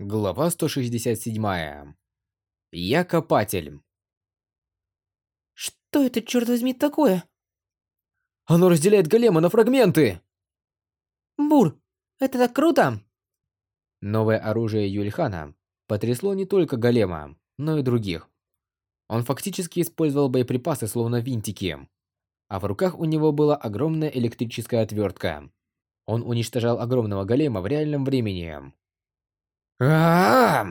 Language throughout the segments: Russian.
Глава 167. Я копатель. Что это, черт возьми, такое? Оно разделяет голема на фрагменты! Бур, это так круто! Новое оружие Юльхана потрясло не только голема, но и других. Он фактически использовал боеприпасы словно винтики, а в руках у него была огромная электрическая отвертка. Он уничтожал огромного голема в реальном времени. А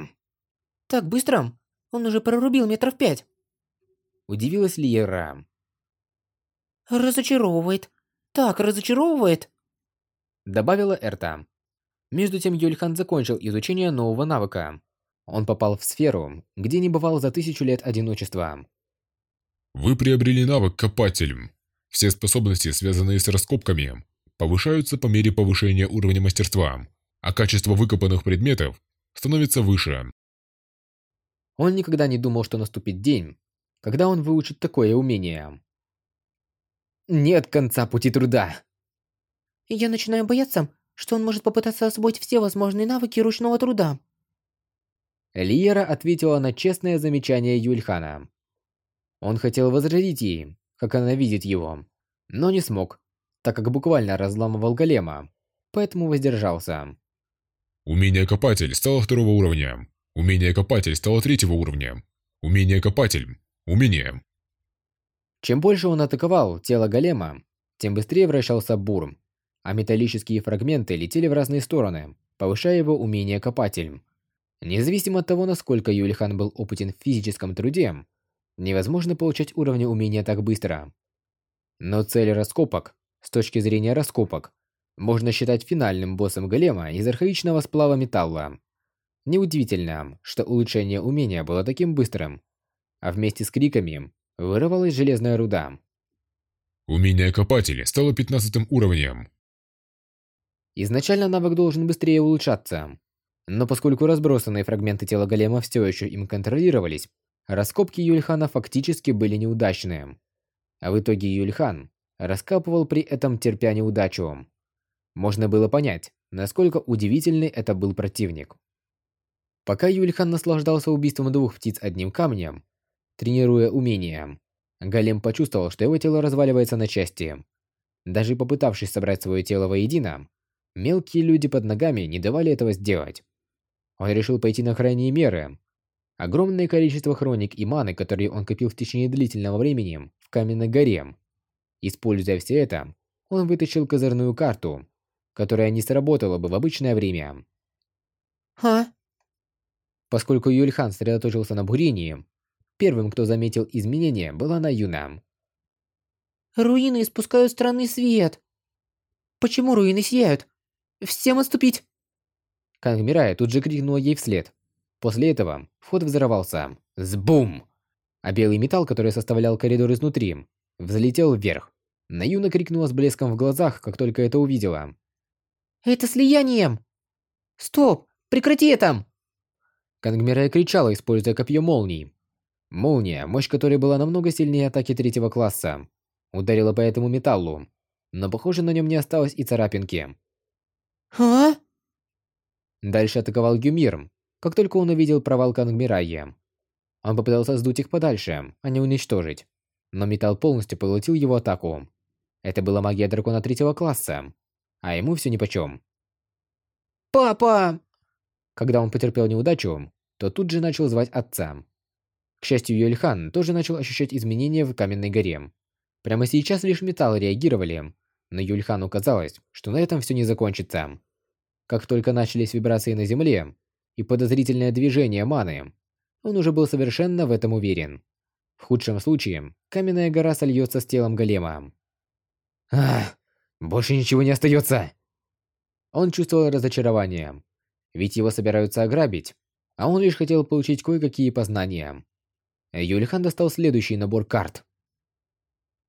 Так быстро? Он уже прорубил метров пять. Удивилась Лиера. Разочаровывает. Так разочаровывает. Добавила Эрта. Между тем Юльхан закончил изучение нового навыка. Он попал в сферу, где не бывал за тысячу лет одиночества. Вы приобрели навык Копатель. Все способности, связанные с раскопками, повышаются по мере повышения уровня мастерства, а качество выкопанных предметов становится выше. Он никогда не думал, что наступит день, когда он выучит такое умение. Нет конца пути труда. Я начинаю бояться, что он может попытаться освоить все возможные навыки ручного труда. Лиера ответила на честное замечание Юльхана. Он хотел возразить ей, как она видит его, но не смог, так как буквально разламывал голема, поэтому воздержался. Умение Копатель стало второго уровня. Умение Копатель стало третьего уровня. Умение Копатель. Умение. Чем больше он атаковал тело голема, тем быстрее вращался бур, а металлические фрагменты летели в разные стороны, повышая его умение Копатель. Независимо от того, насколько Юльхан был опытен в физическом труде, невозможно получать уровни умения так быстро. Но цель раскопок, с точки зрения раскопок, можно считать финальным боссом голема из архаичного сплава металла. Неудивительно, что улучшение умения было таким быстрым, а вместе с криками вырывалась железная руда. Умение Копателя стало 15 уровнем. Изначально навык должен быстрее улучшаться, но поскольку разбросанные фрагменты тела голема все еще им контролировались, раскопки Юльхана фактически были неудачные. А в итоге Юльхан раскапывал при этом терпя неудачу. Можно было понять, насколько удивительный это был противник. Пока Юльхан наслаждался убийством двух птиц одним камнем, тренируя умения, Голем почувствовал, что его тело разваливается на части. Даже попытавшись собрать свое тело воедино, мелкие люди под ногами не давали этого сделать. Он решил пойти на крайние меры. Огромное количество хроник и маны, которые он копил в течение длительного времени в каменной горе. Используя все это, он вытащил козырную карту, которая не сработала бы в обычное время. А? Поскольку Юльхан сосредоточился на бурении, первым, кто заметил изменения, была Наюна. Руины испускают странный свет. Почему руины сияют? Всем отступить! Кангмирая тут же крикнула ей вслед. После этого вход взорвался. Сбум! А белый металл, который составлял коридор изнутри, взлетел вверх. Наюна крикнула с блеском в глазах, как только это увидела. Это слиянием! Стоп! Прекрати это! Кангмирая кричала, используя копье молний. Молния, мощь которой была намного сильнее атаки третьего класса, ударила по этому металлу, но похоже на нем не осталось и царапинки. А? Дальше атаковал Гюмир, как только он увидел провал Кангмирайи. Он попытался сдуть их подальше, а не уничтожить, но металл полностью поглотил его атаку. Это была магия дракона третьего класса, а ему все нипочем. Папа! Когда он потерпел неудачу, то тут же начал звать отца. К счастью, Юльхан тоже начал ощущать изменения в каменной горе. Прямо сейчас лишь металлы реагировали, но Юльхану казалось, что на этом все не закончится. Как только начались вибрации на земле и подозрительное движение маны, он уже был совершенно в этом уверен. В худшем случае, каменная гора сольется с телом голема. Ах, больше ничего не остается. Он чувствовал разочарование, ведь его собираются ограбить, а он лишь хотел получить кое-какие познания. Юльхан достал следующий набор карт.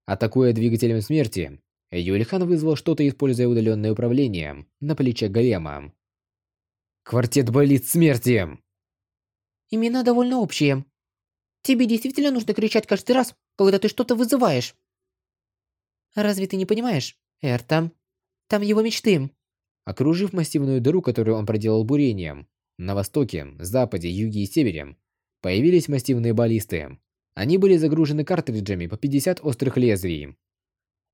Атакуя двигателем смерти, Юльхан вызвал что-то, используя удаленное управление на плече голема. Квартет болит смерти! Имена довольно общие. Тебе действительно нужно кричать каждый раз, когда ты что-то вызываешь. Разве ты не понимаешь? Эр там. Там его мечты. Окружив массивную дыру, которую он проделал бурением, На востоке, западе, юге и севере появились массивные баллисты. Они были загружены картриджами по 50 острых лезвий.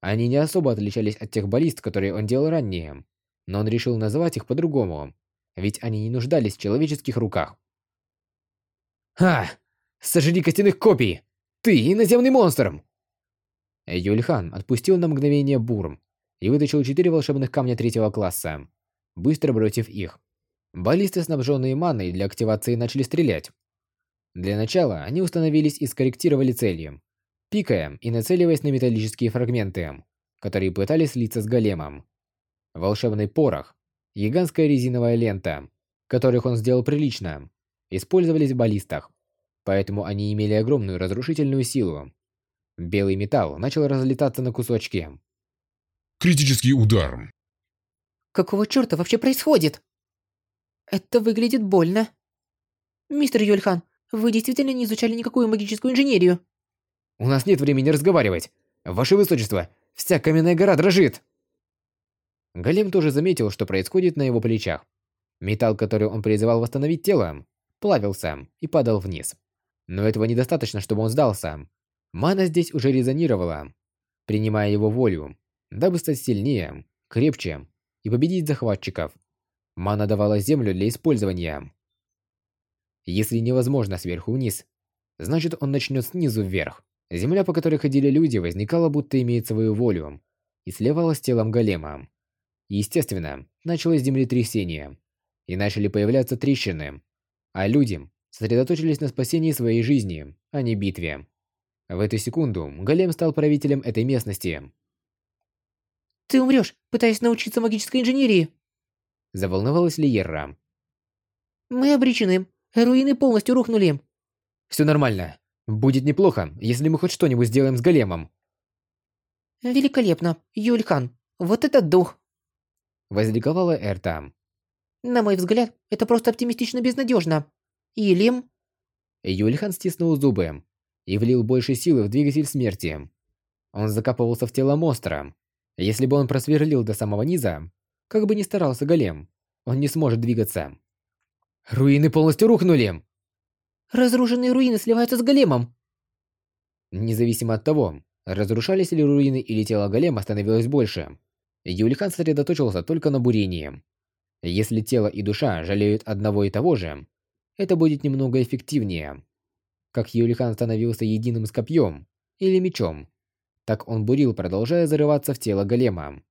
Они не особо отличались от тех баллист, которые он делал ранее, но он решил называть их по-другому, ведь они не нуждались в человеческих руках. «Ха! Сожри костяных копий! Ты иноземный монстр!» Юльхан отпустил на мгновение бурм и вытащил четыре волшебных камня третьего класса, быстро бросив их. Баллисты, снабженные маной для активации, начали стрелять. Для начала они установились и скорректировали цели, пикая и нацеливаясь на металлические фрагменты, которые пытались слиться с големом. Волшебный порох, гигантская резиновая лента, которых он сделал прилично, использовались в баллистах, поэтому они имели огромную разрушительную силу. Белый металл начал разлетаться на кусочки. Критический удар. Какого черта вообще происходит? Это выглядит больно. Мистер Юльхан, вы действительно не изучали никакую магическую инженерию? У нас нет времени разговаривать. Ваше Высочество, вся каменная гора дрожит. Голем тоже заметил, что происходит на его плечах. Металл, который он призывал восстановить тело, плавился и падал вниз. Но этого недостаточно, чтобы он сдался. Мана здесь уже резонировала, принимая его волю, дабы стать сильнее, крепче и победить захватчиков. Мана давала землю для использования. Если невозможно сверху вниз, значит он начнет снизу вверх. Земля, по которой ходили люди, возникала, будто имеет свою волю, и сливалась с телом голема. Естественно, началось землетрясение, и начали появляться трещины, а люди сосредоточились на спасении своей жизни, а не битве. В эту секунду голем стал правителем этой местности. Ты умрешь, пытаясь научиться магической инженерии. Заволновалась Лиерра. Мы обречены. Руины полностью рухнули. Все нормально. Будет неплохо, если мы хоть что-нибудь сделаем с големом. Великолепно, Юльхан. Вот это дух. Возликовала Эрта. На мой взгляд, это просто оптимистично безнадежно. Или... Юльхан стиснул зубы и влил больше силы в двигатель смерти. Он закапывался в тело монстра. Если бы он просверлил до самого низа, как бы ни старался голем, он не сможет двигаться. Руины полностью рухнули. Разрушенные руины сливаются с големом. Независимо от того, разрушались ли руины или тело голема становилось больше, Юлихан сосредоточился только на бурении. Если тело и душа жалеют одного и того же, это будет немного эффективнее. Как Юлихан становился единым с копьем или мечом, так он бурил, продолжая зарываться в тело голема.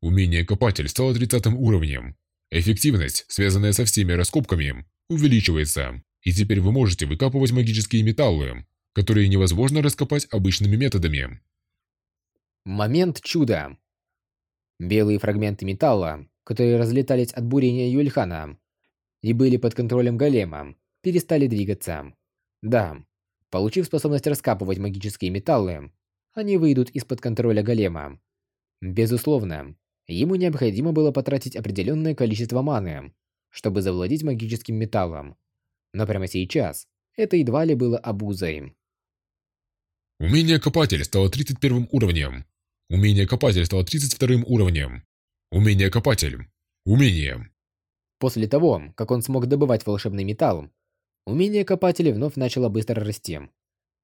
Умение копатель стало 30 уровнем. Эффективность, связанная со всеми раскопками, увеличивается, и теперь вы можете выкапывать магические металлы, которые невозможно раскопать обычными методами. Момент чуда. Белые фрагменты металла, которые разлетались от бурения Юльхана и были под контролем голема, перестали двигаться. Да, получив способность раскапывать магические металлы, они выйдут из-под контроля голема. Безусловно, ему необходимо было потратить определенное количество маны, чтобы завладеть магическим металлом. Но прямо сейчас это едва ли было обузой. Умение копатель стало 31 уровнем. Умение копатель стало 32 уровнем. Умение копатель. Умение. После того, как он смог добывать волшебный металл, умение копателя вновь начало быстро расти.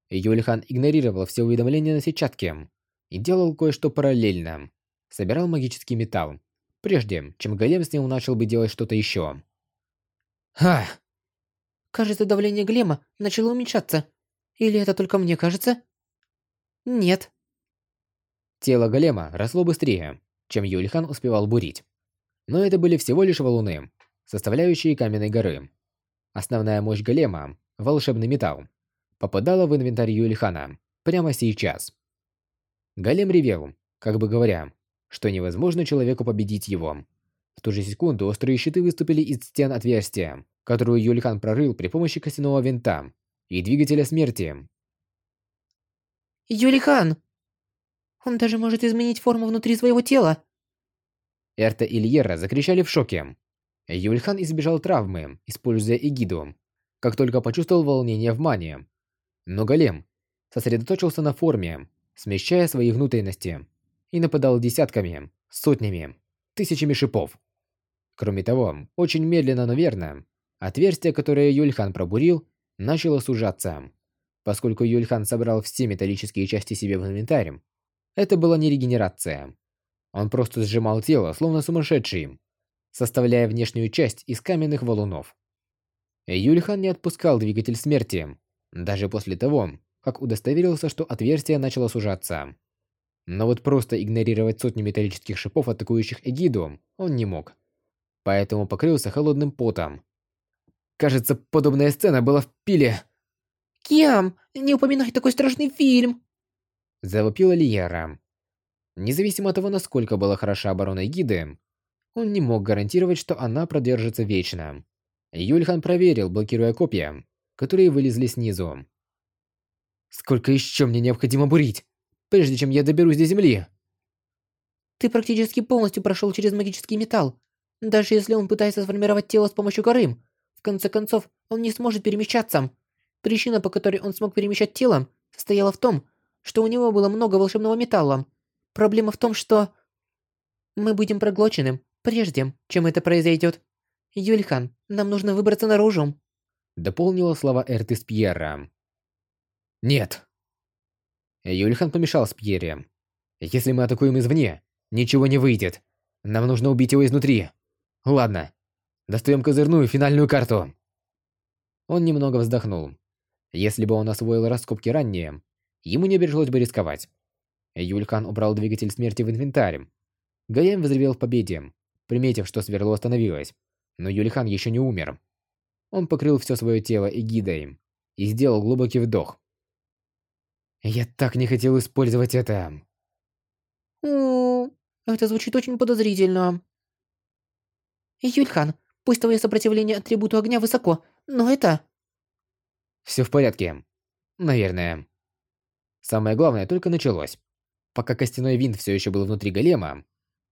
Юльхан игнорировал все уведомления на сетчатке и делал кое-что параллельно. Собирал магический металл, прежде чем голем с ним начал бы делать что-то еще. Ха! Кажется, давление голема начало уменьшаться. Или это только мне кажется? Нет. Тело голема росло быстрее, чем Юльхан успевал бурить. Но это были всего лишь валуны, составляющие каменной горы. Основная мощь голема, волшебный металл, попадала в инвентарь Юльхана прямо сейчас. Голем ревел, как бы говоря, что невозможно человеку победить его. В ту же секунду острые щиты выступили из стен отверстия, которую Юльхан прорыл при помощи костяного винта и двигателя смерти. Юлихан! Он даже может изменить форму внутри своего тела. Эрта и Льера закричали в шоке. Юльхан избежал травмы, используя эгиду, как только почувствовал волнение в мане. Но голем сосредоточился на форме, смещая свои внутренности, и нападал десятками, сотнями, тысячами шипов. Кроме того, очень медленно, но верно, отверстие, которое Юльхан пробурил, начало сужаться. Поскольку Юльхан собрал все металлические части себе в инвентарь, это была не регенерация. Он просто сжимал тело, словно сумасшедший, составляя внешнюю часть из каменных валунов. Юльхан не отпускал двигатель смерти, даже после того, как удостоверился, что отверстие начало сужаться. Но вот просто игнорировать сотни металлических шипов, атакующих Эгиду, он не мог. Поэтому покрылся холодным потом. Кажется, подобная сцена была в пиле. «Киам, не упоминай такой страшный фильм!» Завопила Лиера. Независимо от того, насколько была хороша оборона Эгиды, он не мог гарантировать, что она продержится вечно. Юльхан проверил, блокируя копья, которые вылезли снизу. «Сколько еще мне необходимо бурить, прежде чем я доберусь до земли?» «Ты практически полностью прошел через магический металл. Даже если он пытается сформировать тело с помощью коры, в конце концов, он не сможет перемещаться. Причина, по которой он смог перемещать тело, состояла в том, что у него было много волшебного металла. Проблема в том, что... Мы будем проглочены, прежде чем это произойдет. Юльхан, нам нужно выбраться наружу. Дополнила слова Эртис Пьера. Нет. Юльхан помешал с Пьере. Если мы атакуем извне, ничего не выйдет. Нам нужно убить его изнутри. Ладно. Достаем козырную финальную карту. Он немного вздохнул. Если бы он освоил раскопки ранее, ему не пришлось бы рисковать. Юльхан убрал двигатель смерти в инвентарь. Гаем взревел в победе, приметив, что сверло остановилось. Но Юльхан еще не умер. Он покрыл все свое тело эгидой и сделал глубокий вдох. Я так не хотел использовать это. Это звучит очень подозрительно. Юльхан, пусть твое сопротивление атрибуту огня высоко, но это... Все в порядке. Наверное. Самое главное только началось. Пока костяной винт все еще был внутри голема,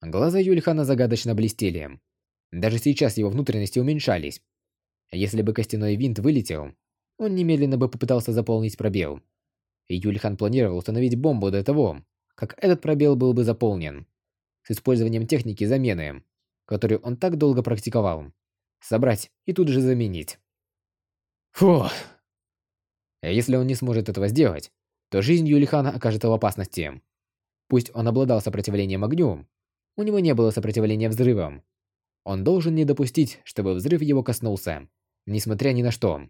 глаза Юльхана загадочно блестели. Даже сейчас его внутренности уменьшались. Если бы костяной винт вылетел, он немедленно бы попытался заполнить пробел. И Юльхан планировал установить бомбу до того, как этот пробел был бы заполнен. С использованием техники замены, которую он так долго практиковал. Собрать и тут же заменить. Фух. Если он не сможет этого сделать, то жизнь Юльхана окажется в опасности. Пусть он обладал сопротивлением огню, у него не было сопротивления взрывам. Он должен не допустить, чтобы взрыв его коснулся, несмотря ни на что.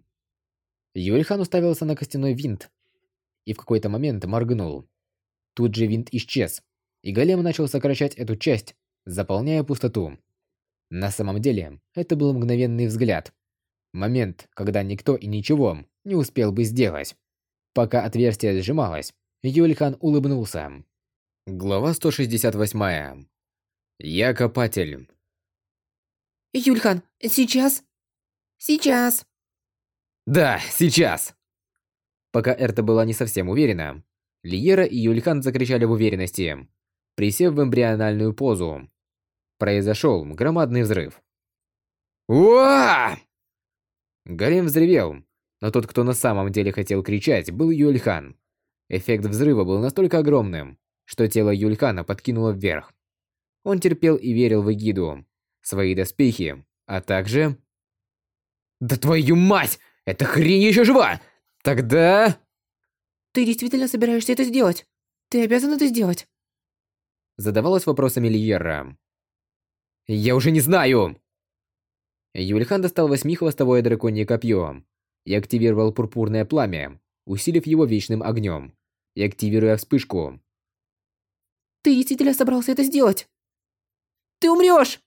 Юльхан уставился на костяной винт и в какой-то момент моргнул. Тут же винт исчез, и голем начал сокращать эту часть, заполняя пустоту. На самом деле, это был мгновенный взгляд. Момент, когда никто и ничего не успел бы сделать. Пока отверстие сжималось, Юльхан улыбнулся. Глава 168. Я копатель. Юльхан, сейчас? Сейчас. Да, сейчас. Пока Эрта была не совсем уверена, Лиера и Юльхан закричали в уверенности, присев в эмбриональную позу. Произошел громадный взрыв. Уа! Гарем взревел, но тот, кто на самом деле хотел кричать, был Юльхан. Эффект взрыва был настолько огромным, что тело Юлькана подкинуло вверх. Он терпел и верил в Эгиду, свои доспехи, а также... «Да твою мать! Эта хрень еще жива! Тогда...» «Ты действительно собираешься это сделать? Ты обязан это сделать?» Задавалась вопросами Лиера. «Я уже не знаю!» Юльхан достал восьмихвостовое драконье копье и активировал пурпурное пламя, усилив его вечным огнем, и активируя вспышку. Ты действительно собрался это сделать? Ты умрешь!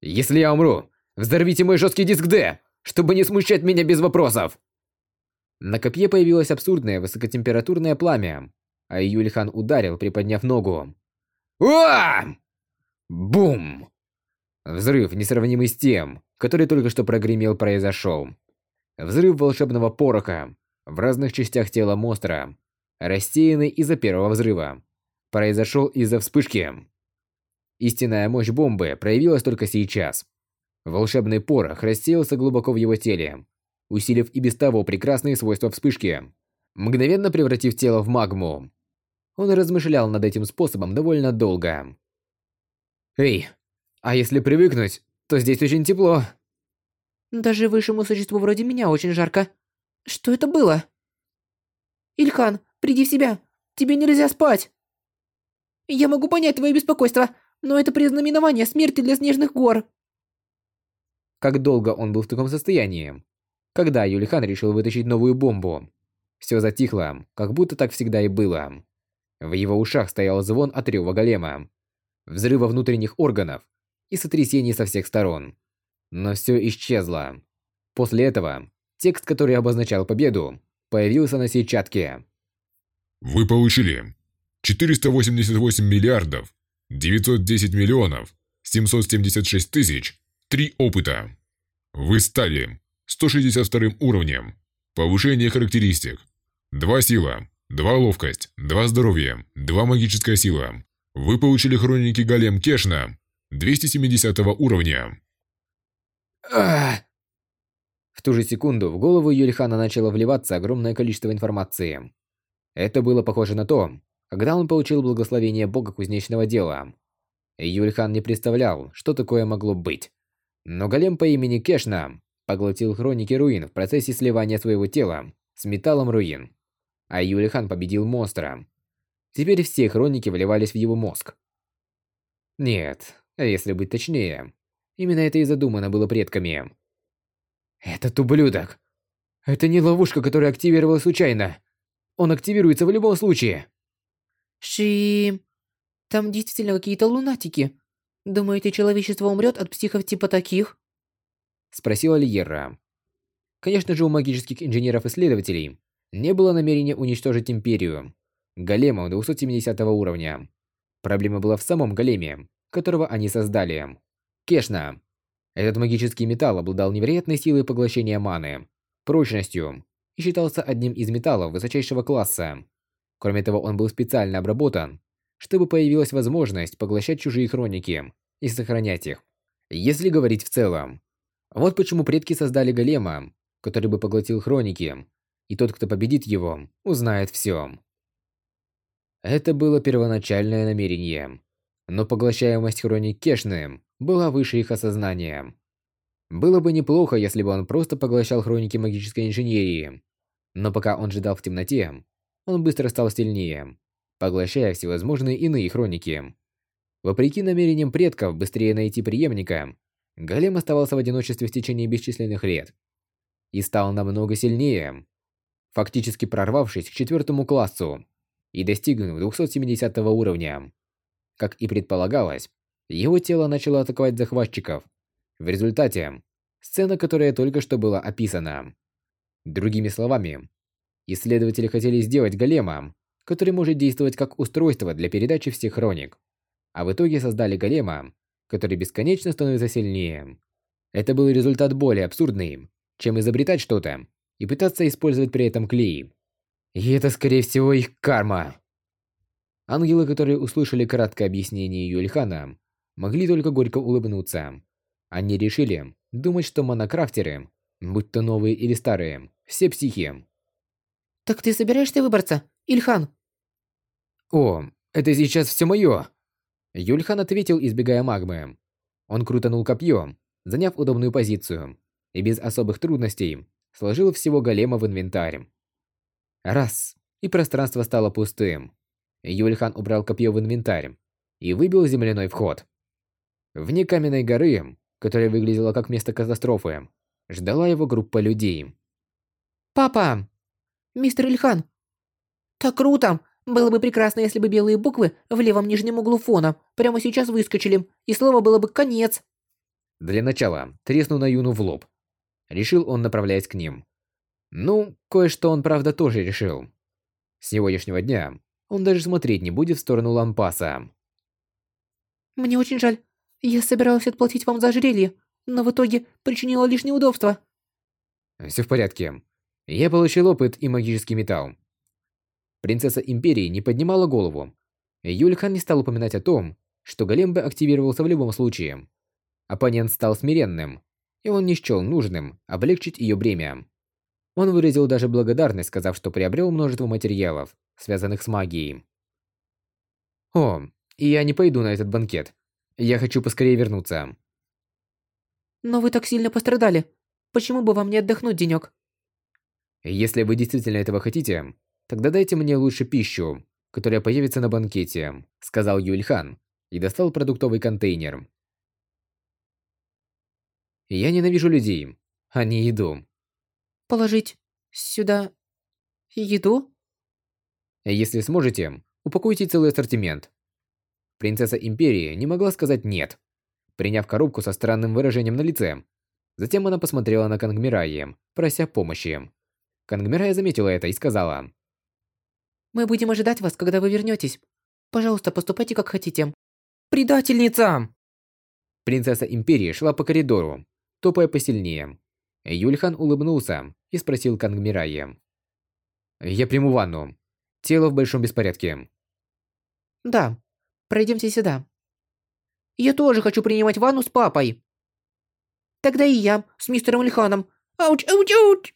Если я умру, взорвите мой жесткий диск D, чтобы не смущать меня без вопросов. На копье появилось абсурдное высокотемпературное пламя, а Юльхан ударил, приподняв ногу. Уа! Бум! Взрыв, несравнимый с тем, который только что прогремел, произошел. Взрыв волшебного пороха в разных частях тела монстра, рассеянный из-за первого взрыва произошел из-за вспышки. Истинная мощь бомбы проявилась только сейчас. Волшебный порох рассеялся глубоко в его теле, усилив и без того прекрасные свойства вспышки, мгновенно превратив тело в магму. Он размышлял над этим способом довольно долго. «Эй, а если привыкнуть, то здесь очень тепло. Даже высшему существу вроде меня очень жарко. Что это было? Ильхан, приди в себя. Тебе нельзя спать. Я могу понять твое беспокойство, но это признаменование смерти для снежных гор. Как долго он был в таком состоянии? Когда Юлихан решил вытащить новую бомбу? Все затихло, как будто так всегда и было. В его ушах стоял звон от рёва голема, взрыва внутренних органов и сотрясений со всех сторон. Но все исчезло. После этого текст, который обозначал победу, появился на сетчатке. Вы получили 488 миллиардов 910 миллионов 776 тысяч 3 опыта. Вы стали 162 уровнем. Повышение характеристик. 2 сила, 2 ловкость, 2 здоровье, 2 магическая сила. Вы получили хроники Голем Кешна 270 уровня. В ту же секунду в голову Юльхана начало вливаться огромное количество информации. Это было похоже на то, когда он получил благословение бога кузнечного дела. Юльхан не представлял, что такое могло быть. Но голем по имени Кешна поглотил хроники руин в процессе сливания своего тела с металлом руин. А Юльхан победил монстра. Теперь все хроники вливались в его мозг. Нет, если быть точнее, именно это и задумано было предками. Этот ублюдок. Это не ловушка, которая активировалась случайно. Он активируется в любом случае. Шим, там действительно какие-то лунатики. Думаете, человечество умрет от психов типа таких? Спросила Лиера. Конечно же, у магических инженеров-исследователей не было намерения уничтожить Империю. Голема 270 уровня. Проблема была в самом големе, которого они создали. Кешна. Этот магический металл обладал невероятной силой поглощения маны, прочностью и считался одним из металлов высочайшего класса. Кроме того, он был специально обработан, чтобы появилась возможность поглощать чужие хроники и сохранять их. Если говорить в целом, вот почему предки создали голема, который бы поглотил хроники, и тот, кто победит его, узнает все. Это было первоначальное намерение, но поглощаемость хроник Кешны была выше их осознания. Было бы неплохо, если бы он просто поглощал хроники магической инженерии, но пока он ждал в темноте, он быстро стал сильнее, поглощая всевозможные иные хроники. Вопреки намерениям предков быстрее найти преемника, Голем оставался в одиночестве в течение бесчисленных лет и стал намного сильнее, фактически прорвавшись к четвертому классу и достигнув 270 уровня. Как и предполагалось, его тело начало атаковать захватчиков. В результате, сцена, которая только что была описана. Другими словами, исследователи хотели сделать голема, который может действовать как устройство для передачи всех хроник. А в итоге создали голема, который бесконечно становится сильнее. Это был результат более абсурдный, чем изобретать что-то и пытаться использовать при этом клей. И это, скорее всего, их карма. Ангелы, которые услышали краткое объяснение Юльхана, могли только горько улыбнуться. Они решили думать, что монокрафтеры, будь то новые или старые, все психи. Так ты собираешься выбраться, Ильхан? О, это сейчас все мое. Юльхан ответил, избегая магмы. Он крутанул копье, заняв удобную позицию, и без особых трудностей сложил всего голема в инвентарь. Раз, и пространство стало пустым. Юльхан убрал копье в инвентарь и выбил земляной вход. Вне каменной горы, которая выглядела как место катастрофы, ждала его группа людей. «Папа! Мистер Ильхан! Так круто! Было бы прекрасно, если бы белые буквы в левом нижнем углу фона прямо сейчас выскочили, и слово было бы «конец». Для начала тресну на Юну в лоб. Решил он, направляясь к ним. Ну, кое-что он, правда, тоже решил. С сегодняшнего дня он даже смотреть не будет в сторону Лампаса. «Мне очень жаль. Я собиралась отплатить вам за ожерелье, но в итоге причинила лишь неудобства». Все в порядке. Я получил опыт и магический металл. Принцесса Империи не поднимала голову. Юльхан не стал упоминать о том, что голем бы активировался в любом случае. Оппонент стал смиренным, и он не счел нужным облегчить ее бремя. Он выразил даже благодарность, сказав, что приобрел множество материалов, связанных с магией. «О, и я не пойду на этот банкет. Я хочу поскорее вернуться». Но вы так сильно пострадали. Почему бы вам не отдохнуть денек? Если вы действительно этого хотите, тогда дайте мне лучше пищу, которая появится на банкете, сказал Юльхан и достал продуктовый контейнер. Я ненавижу людей, а не еду. Положить сюда еду? Если сможете, упакуйте целый ассортимент. Принцесса Империи не могла сказать «нет», приняв коробку со странным выражением на лице. Затем она посмотрела на Кангмираи, прося помощи. Кангмирая заметила это и сказала. «Мы будем ожидать вас, когда вы вернетесь. Пожалуйста, поступайте как хотите». «Предательница!» Принцесса Империи шла по коридору, топая посильнее. Юльхан улыбнулся и спросил Кангмирае. «Я приму ванну. Тело в большом беспорядке». «Да, пройдемте сюда». «Я тоже хочу принимать ванну с папой». «Тогда и я, с мистером Ильханом. Ауч, ауч, ауч!»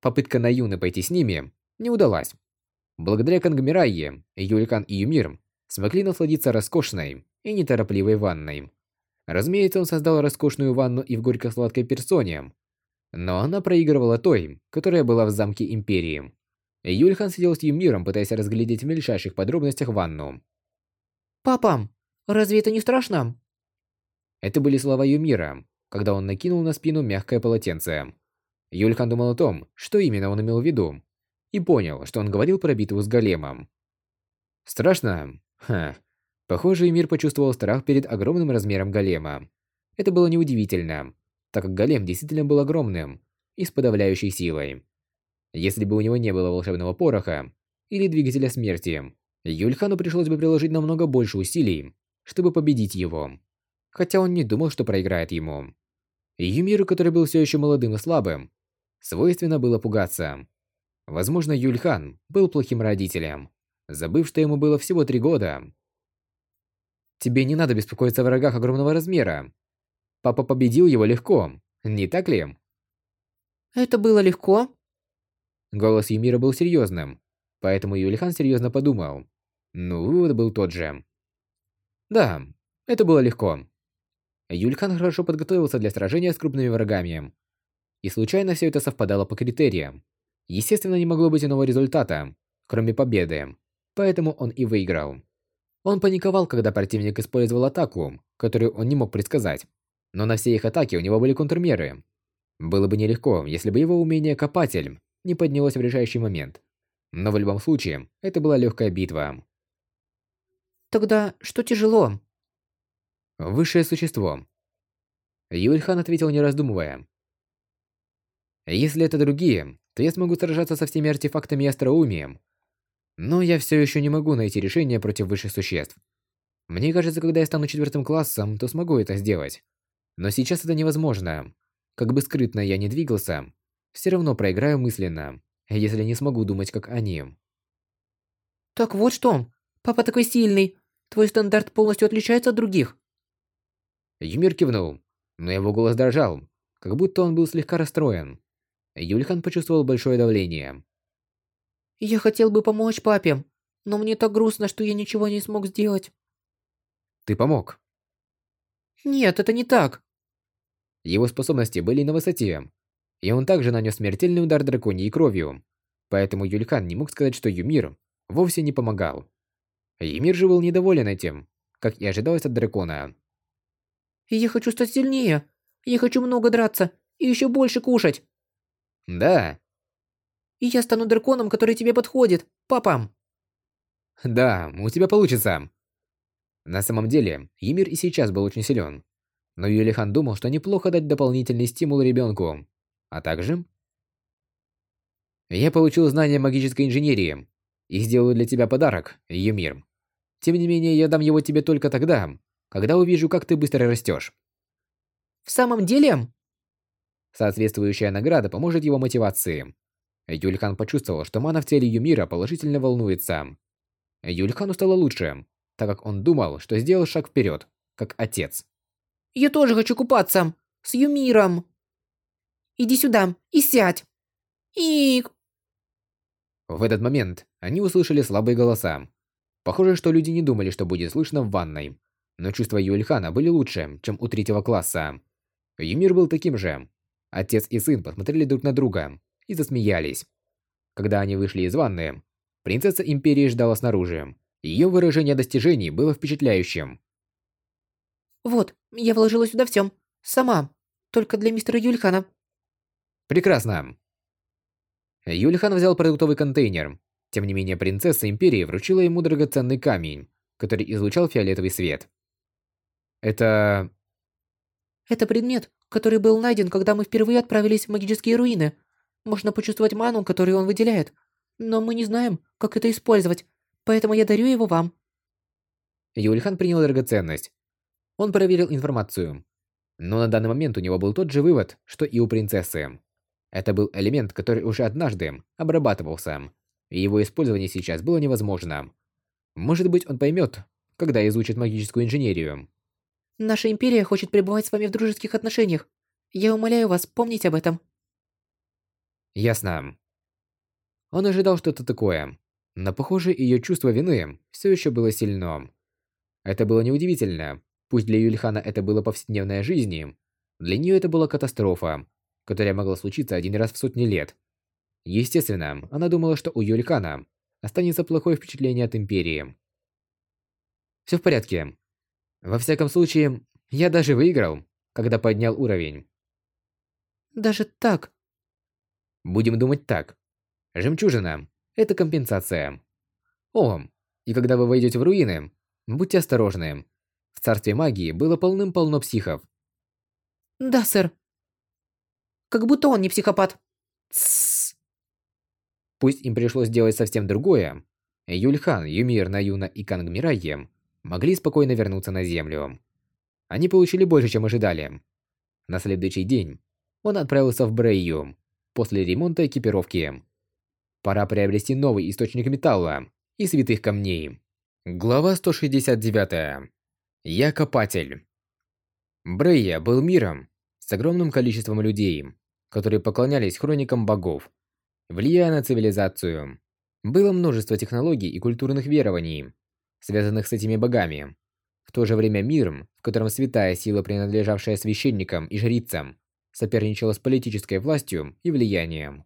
Попытка Наюны пойти с ними не удалась. Благодаря Кангмирайе, Юлькан и Юмир смогли насладиться роскошной и неторопливой ванной. Разумеется, он создал роскошную ванну и в горько-сладкой персоне, но она проигрывала той, которая была в замке Империи. Юльхан сидел с Юмиром, пытаясь разглядеть в мельчайших подробностях ванну. «Папа, разве это не страшно?» Это были слова Юмира, когда он накинул на спину мягкое полотенце. Юльхан думал о том, что именно он имел в виду, и понял, что он говорил про битву с големом. Страшно? Ха. Похоже, Юмир почувствовал страх перед огромным размером голема. Это было неудивительно, так как голем действительно был огромным и с подавляющей силой. Если бы у него не было волшебного пороха или двигателя смерти, Юльхану пришлось бы приложить намного больше усилий, чтобы победить его. Хотя он не думал, что проиграет ему. Юмиру, который был все еще молодым и слабым, свойственно было пугаться. Возможно, Юльхан был плохим родителем, забыв, что ему было всего три года. Тебе не надо беспокоиться о врагах огромного размера. Папа победил его легко, не так ли? Это было легко? Голос Юмира был серьезным, поэтому Юльхан серьезно подумал. Ну, вывод был тот же. Да, это было легко. Юльхан хорошо подготовился для сражения с крупными врагами. И случайно все это совпадало по критериям. Естественно, не могло быть иного результата, кроме победы. Поэтому он и выиграл. Он паниковал, когда противник использовал атаку, которую он не мог предсказать. Но на все их атаки у него были контрмеры. Было бы нелегко, если бы его умение «Копатель» не поднялось в решающий момент. Но в любом случае, это была легкая битва. Тогда что тяжело? Высшее существо. Юльхан ответил не раздумывая. Если это другие, то я смогу сражаться со всеми артефактами и остроумием. Но я все еще не могу найти решение против высших существ. Мне кажется, когда я стану четвертым классом, то смогу это сделать. Но сейчас это невозможно. Как бы скрытно я ни двигался, все равно проиграю мысленно, если не смогу думать как они. Так вот что, папа такой сильный. Твой стандарт полностью отличается от других. Юмир кивнул, но его голос дрожал, как будто он был слегка расстроен. Юльхан почувствовал большое давление. Я хотел бы помочь папе, но мне так грустно, что я ничего не смог сделать. Ты помог. Нет, это не так. Его способности были на высоте, и он также нанес смертельный удар драконьей кровью. Поэтому Юльхан не мог сказать, что Юмир вовсе не помогал. Юмир же был недоволен этим, как и ожидалось от дракона. «Я хочу стать сильнее. Я хочу много драться и еще больше кушать». «Да». «И я стану драконом, который тебе подходит, папа». «Да, у тебя получится». На самом деле, Юмир и сейчас был очень силен. Но Юлихан думал, что неплохо дать дополнительный стимул ребенку. А также... Я получил знания магической инженерии и сделаю для тебя подарок, Юмир. Тем не менее, я дам его тебе только тогда, когда увижу, как ты быстро растешь. В самом деле? Соответствующая награда поможет его мотивации. Юльхан почувствовал, что мана в теле Юмира положительно волнуется. Юльхану стало лучше, так как он думал, что сделал шаг вперед, как отец. «Я тоже хочу купаться! С Юмиром!» Иди сюда и сядь. Ик. В этот момент они услышали слабые голоса. Похоже, что люди не думали, что будет слышно в ванной. Но чувства Юльхана были лучше, чем у третьего класса. Юмир был таким же. Отец и сын посмотрели друг на друга и засмеялись. Когда они вышли из ванны, принцесса Империи ждала снаружи. Ее выражение достижений было впечатляющим. Вот, я вложила сюда все. Сама. Только для мистера Юльхана. Прекрасно. Юльхан взял продуктовый контейнер. Тем не менее, принцесса Империи вручила ему драгоценный камень, который излучал фиолетовый свет. Это... Это предмет, который был найден, когда мы впервые отправились в магические руины. Можно почувствовать ману, которую он выделяет. Но мы не знаем, как это использовать, поэтому я дарю его вам. Юльхан принял драгоценность. Он проверил информацию. Но на данный момент у него был тот же вывод, что и у принцессы. Это был элемент, который уже однажды обрабатывался, и его использование сейчас было невозможно. Может быть, он поймет, когда изучит магическую инженерию. Наша империя хочет пребывать с вами в дружеских отношениях. Я умоляю вас помнить об этом. Ясно. Он ожидал что-то такое, но, похоже, ее чувство вины все еще было сильно. Это было неудивительно. Пусть для Юльхана это было повседневная жизнь, для нее это была катастрофа, которая могла случиться один раз в сотни лет. Естественно, она думала, что у Юлькана останется плохое впечатление от Империи. Все в порядке. Во всяком случае, я даже выиграл, когда поднял уровень. Даже так? Будем думать так. Жемчужина – это компенсация. О, и когда вы войдете в руины, будьте осторожны. В царстве магии было полным-полно психов. Да, сэр. Как будто он не психопат. Тссс. Пусть им пришлось делать совсем другое, Юльхан, Юмир, Наюна и Кангмирайе могли спокойно вернуться на землю. Они получили больше, чем ожидали. На следующий день он отправился в Брейю после ремонта экипировки. Пора приобрести новый источник металла и святых камней. Глава 169. Я копатель. Брейя был миром с огромным количеством людей, которые поклонялись хроникам богов, влияя на цивилизацию. Было множество технологий и культурных верований, связанных с этими богами. В то же время мир, в котором святая сила, принадлежавшая священникам и жрицам, соперничала с политической властью и влиянием.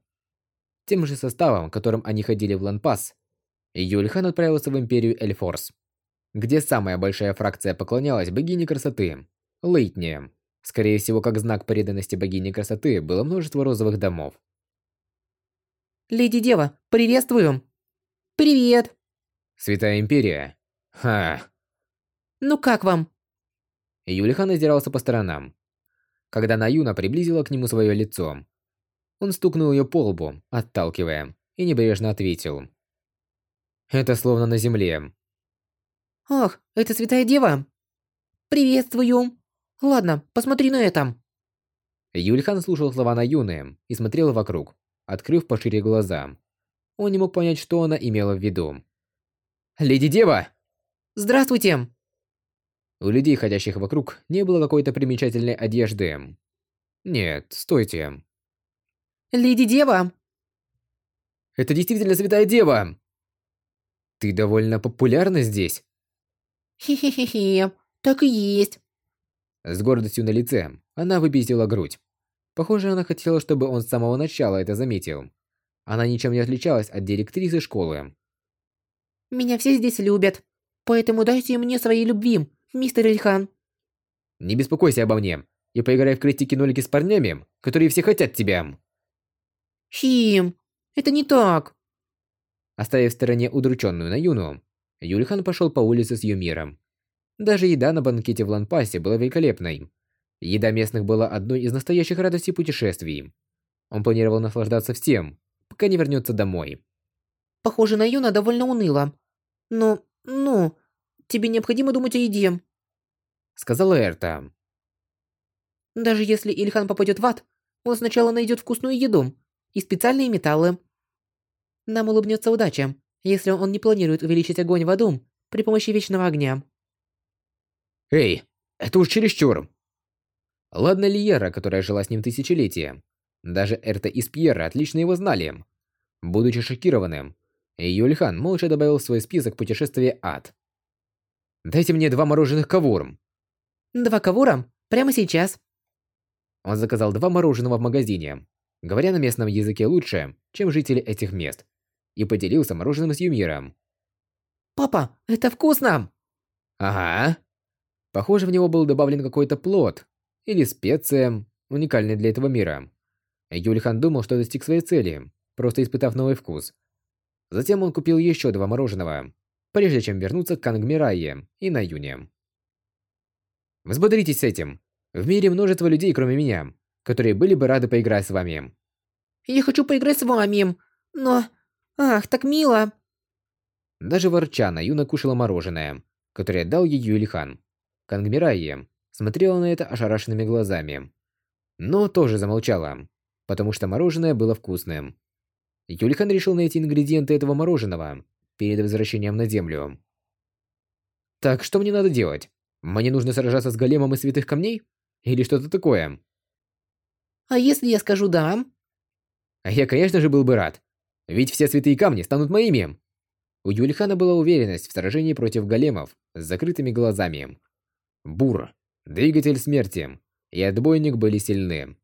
Тем же составом, которым они ходили в Ланпас, Юльхан отправился в империю Эльфорс, где самая большая фракция поклонялась богине красоты – Лейтне. Скорее всего, как знак преданности богине красоты было множество розовых домов. Леди Дева, приветствую! Привет! Святая Империя. Ха. Ну как вам? Юлихан озирался по сторонам. Когда Наюна приблизила к нему свое лицо, он стукнул ее по лбу, отталкивая, и небрежно ответил. Это словно на земле. Ах, это Святая Дева! Приветствую! Ладно, посмотри на это. Юльхан слушал слова Наюны и смотрел вокруг, открыв пошире глаза. Он не мог понять, что она имела в виду. «Леди Дева!» «Здравствуйте!» У людей, ходящих вокруг, не было какой-то примечательной одежды. Нет, стойте. «Леди Дева!» Это действительно Святая Дева! Ты довольно популярна здесь. Хе-хе-хе, так и есть. С гордостью на лице она выпятила грудь. Похоже, она хотела, чтобы он с самого начала это заметил. Она ничем не отличалась от директрисы школы. Меня все здесь любят, поэтому дайте мне своей любви, мистер Ильхан. Не беспокойся обо мне и поиграй в крестики-нолики с парнями, которые все хотят тебя. Хим, это не так. Оставив в стороне удрученную Наюну, Юльхан пошел по улице с Юмиром. Даже еда на банкете в Ланпасе была великолепной. Еда местных была одной из настоящих радостей путешествий. Он планировал наслаждаться всем, пока не вернется домой. Похоже, на Юна довольно уныло. Но, ну, тебе необходимо думать о еде. Сказала Эрта. Даже если Ильхан попадет в ад, он сначала найдет вкусную еду и специальные металлы. Нам улыбнется удача, если он не планирует увеличить огонь в аду при помощи вечного огня. Эй, это уж чересчур. Ладно Лиера, которая жила с ним тысячелетия. Даже Эрта и Спьера отлично его знали. Будучи шокированным, Юльхан молча добавил в свой список путешествия ад. «Дайте мне два мороженых кавур». «Два кавура? Прямо сейчас?» Он заказал два мороженого в магазине, говоря на местном языке лучше, чем жители этих мест, и поделился мороженым с Юмиром. «Папа, это вкусно!» Ага. Похоже, в него был добавлен какой-то плод или специя, уникальная для этого мира. Юльхан думал, что достиг своей цели, просто испытав новый вкус. Затем он купил еще два мороженого, прежде чем вернуться к Кангмирайе и на Юне. Взбодритесь с этим. В мире множество людей, кроме меня, которые были бы рады поиграть с вами. «Я хочу поиграть с вами, но... Ах, так мило!» Даже ворча, Наюна кушала мороженое, которое дал ей Юлихан. Кангмирайе смотрела на это ошарашенными глазами. Но тоже замолчала, потому что мороженое было вкусным. Юлихан решил найти ингредиенты этого мороженого перед возвращением на Землю. Так, что мне надо делать? Мне нужно сражаться с големом из святых камней? Или что-то такое? А если я скажу «да»? А я, конечно же, был бы рад. Ведь все святые камни станут моими. У Юльхана была уверенность в сражении против големов с закрытыми глазами. Бур, двигатель смерти и отбойник были сильны.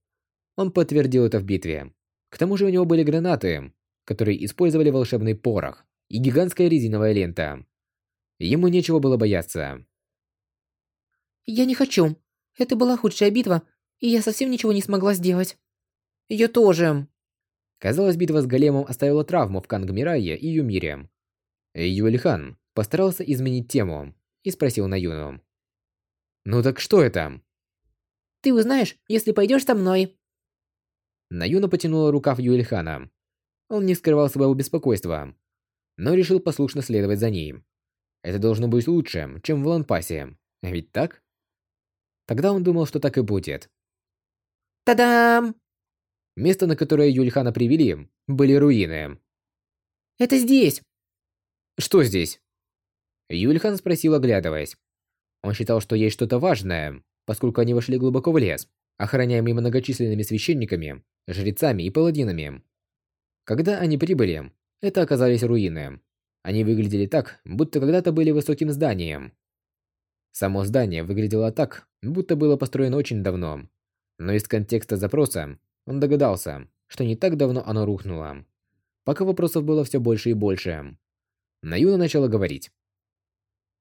Он подтвердил это в битве. К тому же у него были гранаты, которые использовали волшебный порох и гигантская резиновая лента. Ему нечего было бояться. Я не хочу. Это была худшая битва, и я совсем ничего не смогла сделать. Я тоже. Казалось, битва с големом оставила травму в Кангмирае и Юмире. Юэльхан постарался изменить тему и спросил Наюну. «Ну так что это?» «Ты узнаешь, если пойдешь со мной». Наюна потянула рукав Юэльхана. Он не скрывал своего беспокойства, но решил послушно следовать за ней. Это должно быть лучше, чем в Ланпасе, ведь так? Тогда он думал, что так и будет. Та-дам! Место, на которое Юльхана привели, были руины. Это здесь. Что здесь? Юльхан спросил, оглядываясь. Он считал, что есть что-то важное, поскольку они вошли глубоко в лес, охраняемый многочисленными священниками, жрецами и паладинами. Когда они прибыли, это оказались руины. Они выглядели так, будто когда-то были высоким зданием. Само здание выглядело так, будто было построено очень давно. Но из контекста запроса он догадался, что не так давно оно рухнуло. Пока вопросов было все больше и больше. Наюна начала говорить.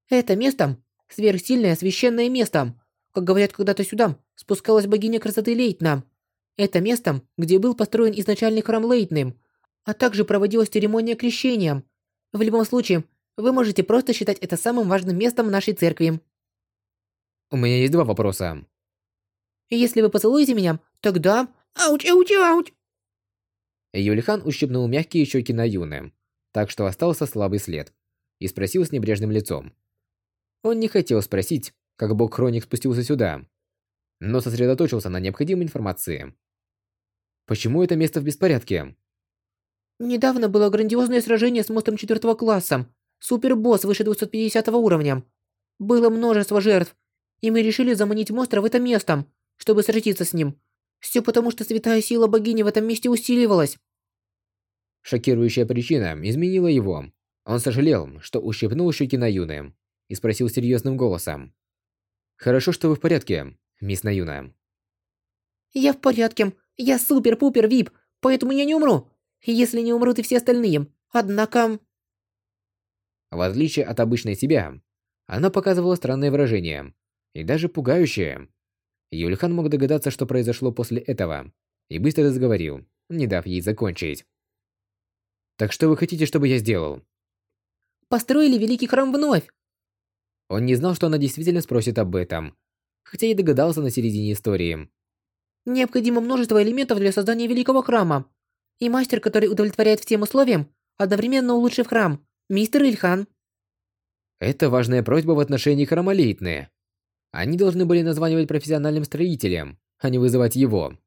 «Это место – сверхсильное священное место. Как говорят, когда-то сюда спускалась богиня красоты Лейтна. Это место, где был построен изначальный храм Лейтны, а также проводилась церемония крещения. В любом случае, вы можете просто считать это самым важным местом нашей церкви. У меня есть два вопроса. Если вы поцелуете меня, тогда... Ауч, ауч, ауч! Юлихан ущипнул мягкие щеки на Юны, так что остался слабый след, и спросил с небрежным лицом. Он не хотел спросить, как бог Хроник спустился сюда, но сосредоточился на необходимой информации. Почему это место в беспорядке? Недавно было грандиозное сражение с монстром четвертого класса. Супербосс выше 250 уровня. Было множество жертв, и мы решили заманить монстра в это место, чтобы сразиться с ним. Все потому, что святая сила богини в этом месте усиливалась. Шокирующая причина изменила его. Он сожалел, что ущипнул щеки Наюны, и спросил серьезным голосом. «Хорошо, что вы в порядке, мисс Наюна». «Я в порядке. Я супер-пупер-вип, поэтому я не умру если не умрут и все остальные. Однако... В отличие от обычной себя, она показывала странное выражение, и даже пугающее. Юльхан мог догадаться, что произошло после этого, и быстро заговорил, не дав ей закончить. «Так что вы хотите, чтобы я сделал?» «Построили великий храм вновь!» Он не знал, что она действительно спросит об этом, хотя и догадался на середине истории. «Необходимо множество элементов для создания великого храма. И мастер, который удовлетворяет всем условиям, одновременно улучшив храм, мистер Ильхан. Это важная просьба в отношении храма Лейтны. Они должны были названивать профессиональным строителем, а не вызывать его.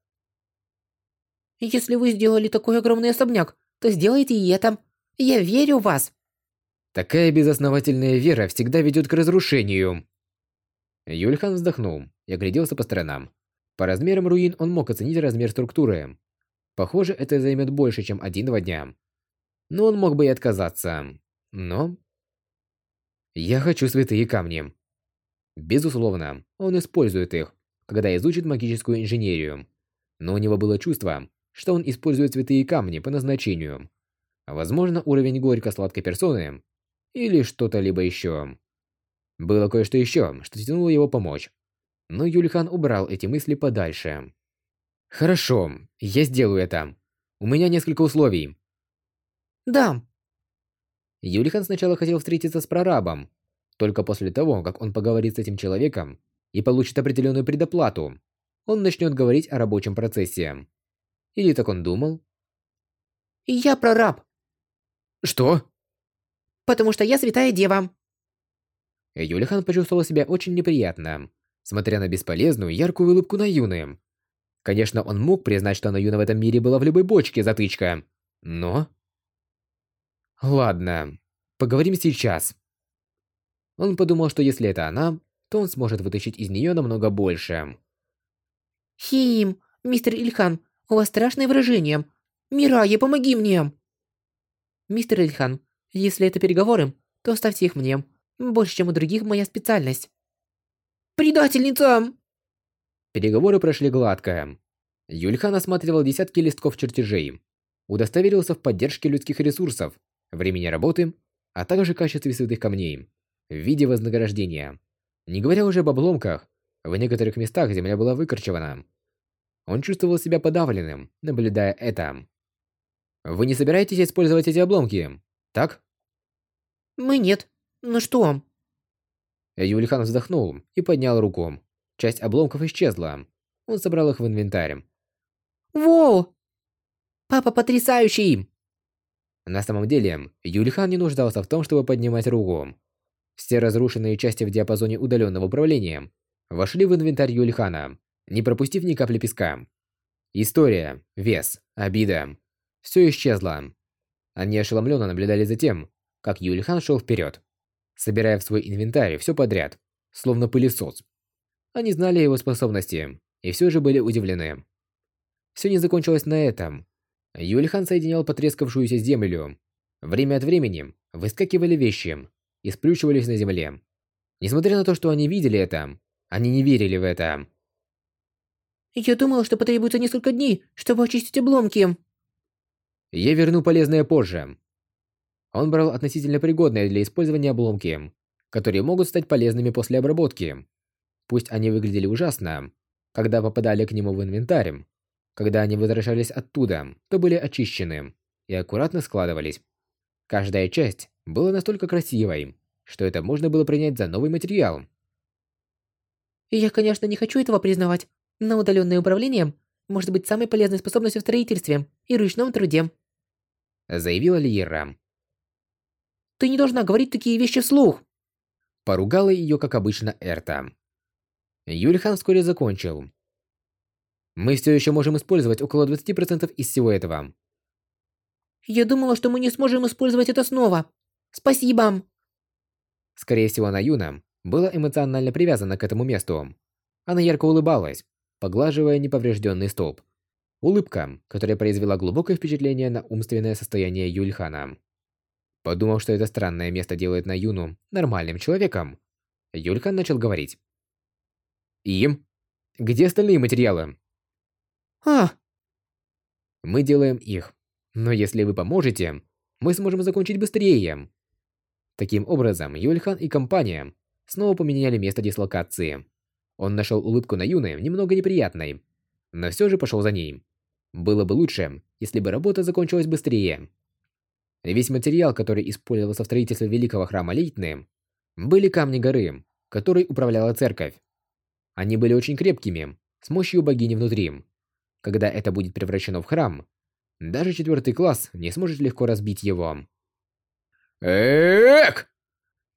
Если вы сделали такой огромный особняк, то сделайте и это. Я верю в вас. Такая безосновательная вера всегда ведет к разрушению. Юльхан вздохнул и огляделся по сторонам. По размерам руин он мог оценить размер структуры, Похоже, это займет больше, чем один-два дня. Но он мог бы и отказаться. Но... Я хочу святые камни. Безусловно, он использует их, когда изучит магическую инженерию. Но у него было чувство, что он использует святые камни по назначению. Возможно, уровень горько-сладкой персоны или что-то либо еще. Было кое-что еще, что тянуло его помочь. Но Юльхан убрал эти мысли подальше. «Хорошо, я сделаю это. У меня несколько условий». Да. Юльхан сначала хотел встретиться с прорабом. Только после того, как он поговорит с этим человеком и получит определенную предоплату, он начнет говорить о рабочем процессе. Или так он думал? Я прораб, Что? потому что я святая дева. Юлихан почувствовал себя очень неприятно, смотря на бесполезную, яркую улыбку на Юны. Конечно, он мог признать, что на Юна в этом мире была в любой бочке затычка, но... Ладно, поговорим сейчас. Он подумал, что если это она, то он сможет вытащить из нее намного больше. Хим, мистер Ильхан, у вас страшное выражение. Мирая, помоги мне. Мистер Ильхан, если это переговоры, то оставьте их мне. Больше, чем у других, моя специальность. Предательница! Переговоры прошли гладко. Юльхан осматривал десятки листков чертежей, удостоверился в поддержке людских ресурсов, времени работы, а также качестве святых камней в виде вознаграждения. Не говоря уже об обломках, в некоторых местах земля была выкорчевана. Он чувствовал себя подавленным, наблюдая это. Вы не собираетесь использовать эти обломки, так? Мы нет. Ну что? Юлихан вздохнул и поднял руку. Часть обломков исчезла. Он собрал их в инвентарь. Воу! Папа потрясающий! На самом деле, Юлихан не нуждался в том, чтобы поднимать руку. Все разрушенные части в диапазоне удаленного управления вошли в инвентарь Юлихана, не пропустив ни капли песка. История, вес, обида – все исчезло. Они ошеломленно наблюдали за тем, как Юлихан шел вперед, собирая в свой инвентарь все подряд, словно пылесос. Они знали его способности и все же были удивлены. Все не закончилось на этом. Юлихан соединял потрескавшуюся землю. Время от времени выскакивали вещи и сплющивались на земле. Несмотря на то, что они видели это, они не верили в это. Я думала, что потребуется несколько дней, чтобы очистить обломки. Я верну полезное позже. Он брал относительно пригодные для использования обломки, которые могут стать полезными после обработки. Пусть они выглядели ужасно, когда попадали к нему в инвентарь, когда они возвращались оттуда, то были очищены и аккуратно складывались. Каждая часть была настолько красивой, что это можно было принять за новый материал. Я, конечно, не хочу этого признавать, но удаленное управление может быть самой полезной способностью в строительстве и ручном труде. Заявила Лиера. Ты не должна говорить такие вещи вслух. Поругала ее, как обычно, Эрта. Юльхан вскоре закончил. Мы все еще можем использовать около 20% из всего этого. Я думала, что мы не сможем использовать это снова. Спасибо. Скорее всего, Наюна была эмоционально привязана к этому месту. Она ярко улыбалась, поглаживая неповрежденный столб. Улыбка, которая произвела глубокое впечатление на умственное состояние Юльхана. Подумав, что это странное место делает Наюну нормальным человеком, Юльхан начал говорить. «Им? Где остальные материалы?» А, Мы делаем их. Но если вы поможете, мы сможем закончить быстрее. Таким образом, Юльхан и компания снова поменяли место дислокации. Он нашел улыбку на Юны немного неприятной, но все же пошел за ней. Было бы лучше, если бы работа закончилась быстрее. Весь материал, который использовался в строительстве Великого Храма Лейтны, были камни горы, которой управляла церковь. Они были очень крепкими, с мощью богини внутри. Когда это будет превращено в храм, даже четвертый класс не сможет легко разбить его. Эк!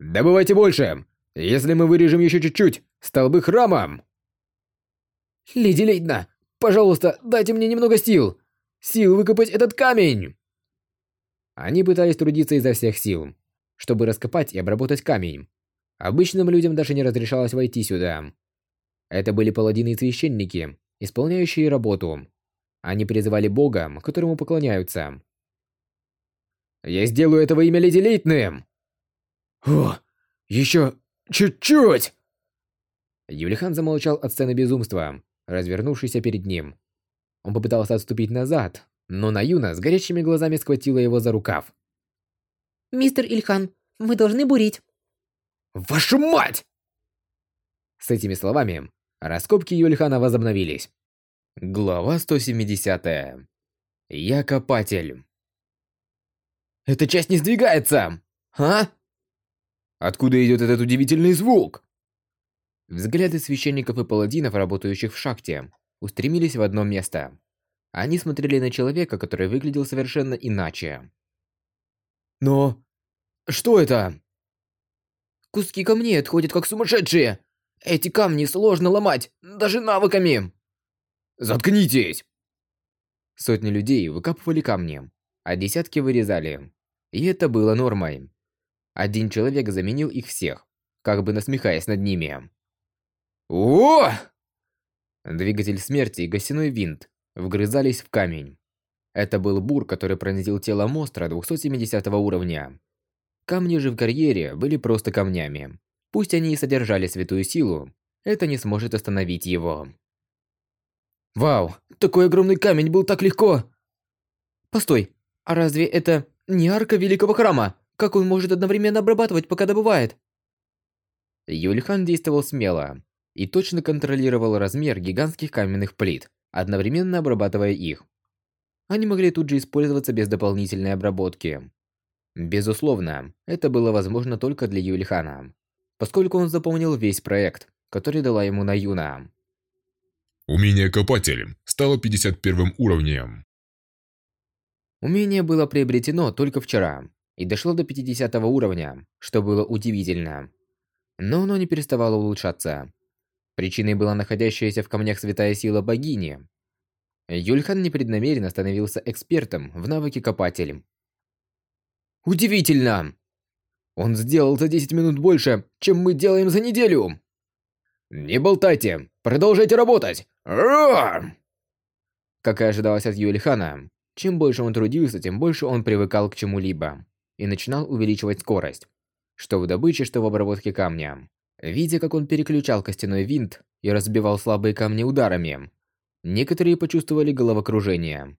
Добывайте больше! Если мы вырежем еще чуть-чуть, стал бы храмом! Леди Лейдна, пожалуйста, дайте мне немного сил! Сил выкопать этот камень! Они пытались трудиться изо всех сил, чтобы раскопать и обработать камень. Обычным людям даже не разрешалось войти сюда. Это были паладины и священники, исполняющие работу. Они призывали бога, которому поклоняются. «Я сделаю это во имя Леди Лейтны!» «О, еще чуть-чуть!» Юлихан замолчал от сцены безумства, развернувшейся перед ним. Он попытался отступить назад, но Наюна с горящими глазами схватила его за рукав. «Мистер Ильхан, мы должны бурить». «Вашу мать!» С этими словами раскопки Юльхана возобновились. Глава 170. Я копатель. Эта часть не сдвигается! А? Откуда идет этот удивительный звук? Взгляды священников и паладинов, работающих в шахте, устремились в одно место. Они смотрели на человека, который выглядел совершенно иначе. Но... Что это? Куски камней отходят как сумасшедшие. Эти камни сложно ломать, даже навыками. Заткнитесь! Сотни людей выкапывали камни, а десятки вырезали. И это было нормой. Один человек заменил их всех, как бы насмехаясь над ними. О! Двигатель смерти и гостиной винт вгрызались в камень. Это был бур, который пронзил тело монстра 270 уровня. Камни же в карьере были просто камнями. Пусть они и содержали святую силу, это не сможет остановить его. Вау, такой огромный камень был так легко! Постой, а разве это не арка Великого Храма? Как он может одновременно обрабатывать, пока добывает? Юльхан действовал смело и точно контролировал размер гигантских каменных плит, одновременно обрабатывая их. Они могли тут же использоваться без дополнительной обработки. Безусловно, это было возможно только для Юльхана, поскольку он запомнил весь проект, который дала ему Наюна. Умение копатель стало 51 уровнем. Умение было приобретено только вчера и дошло до 50 уровня, что было удивительно. Но оно не переставало улучшаться. Причиной была находящаяся в камнях святая сила богини. Юльхан непреднамеренно становился экспертом в навыке копатель. Удивительно! Он сделал за 10 минут больше, чем мы делаем за неделю. Не болтайте, продолжайте работать. Как и ожидалось от Юльхана, чем больше он трудился, тем больше он привыкал к чему-либо и начинал увеличивать скорость, что в добыче, что в обработке камня. Видя, как он переключал костяной винт и разбивал слабые камни ударами, некоторые почувствовали головокружение.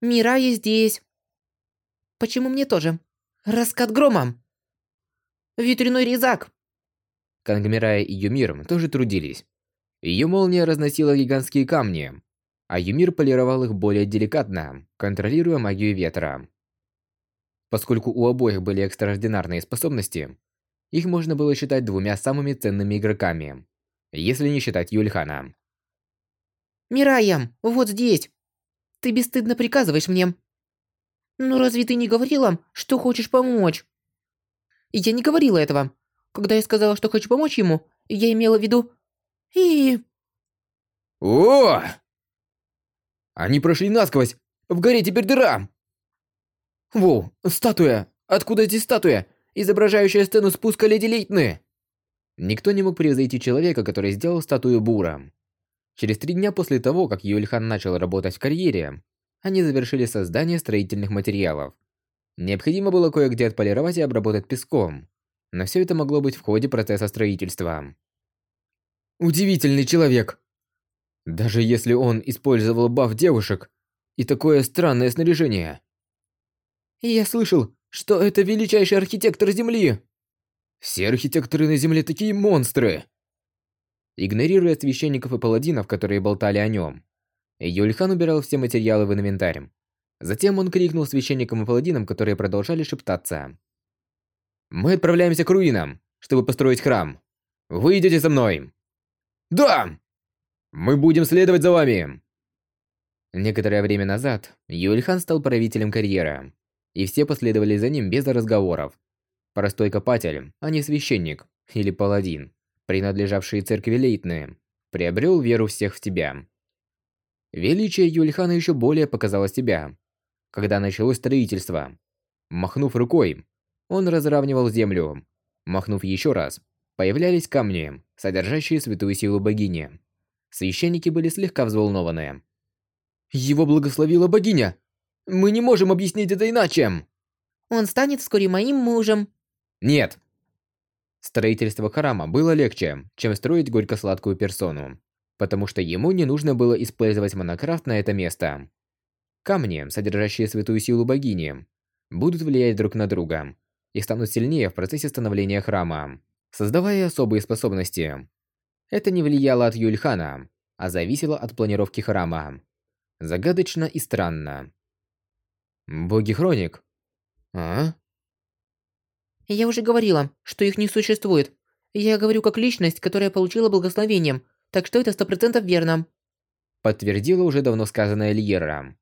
«Мирай здесь!» «Почему мне тоже? Раскат громом!» «Ветряной резак!» Кангмирая и Юмир тоже трудились. Ее молния разносила гигантские камни, а Юмир полировал их более деликатно, контролируя магию ветра. Поскольку у обоих были экстраординарные способности, их можно было считать двумя самыми ценными игроками, если не считать Юльхана. «Мираям, вот здесь! Ты бесстыдно приказываешь мне!» «Ну разве ты не говорила, что хочешь помочь?» «Я не говорила этого. Когда я сказала, что хочу помочь ему, я имела в виду... И...» «О! Они прошли насквозь! В горе теперь дыра!» «Воу, статуя! Откуда здесь статуя? Изображающая сцену спуска Леди Лейтны. Никто не мог превзойти человека, который сделал статую Бура. Через три дня после того, как Юльхан начал работать в карьере, они завершили создание строительных материалов. Необходимо было кое-где отполировать и обработать песком, но все это могло быть в ходе процесса строительства. Удивительный человек. Даже если он использовал баф девушек и такое странное снаряжение. Я слышал, что это величайший архитектор Земли. Все архитекторы на Земле такие монстры. Игнорируя священников и паладинов, которые болтали о нем, Юльхан убирал все материалы в инвентарь. Затем он крикнул священникам и паладинам, которые продолжали шептаться. «Мы отправляемся к руинам, чтобы построить храм. Вы идете за мной!» «Да! Мы будем следовать за вами!» Некоторое время назад Юльхан стал правителем карьера и все последовали за ним без разговоров. Простой копатель, а не священник или паладин, принадлежавший церкви Лейтны, приобрел веру всех в тебя. Величие Юльхана еще более показало себя, когда началось строительство. Махнув рукой, он разравнивал землю. Махнув еще раз, появлялись камни, содержащие святую силу богини. Священники были слегка взволнованы. «Его благословила богиня! Мы не можем объяснить это иначе. Он станет вскоре моим мужем. Нет. Строительство храма было легче, чем строить горько-сладкую персону, потому что ему не нужно было использовать монокрафт на это место. Камни, содержащие святую силу богини, будут влиять друг на друга и станут сильнее в процессе становления храма, создавая особые способности. Это не влияло от Юльхана, а зависело от планировки храма. Загадочно и странно. Боги-хроник? А? Я уже говорила, что их не существует. Я говорю как личность, которая получила благословение, так что это сто процентов верно. Подтвердила уже давно сказанное Льера.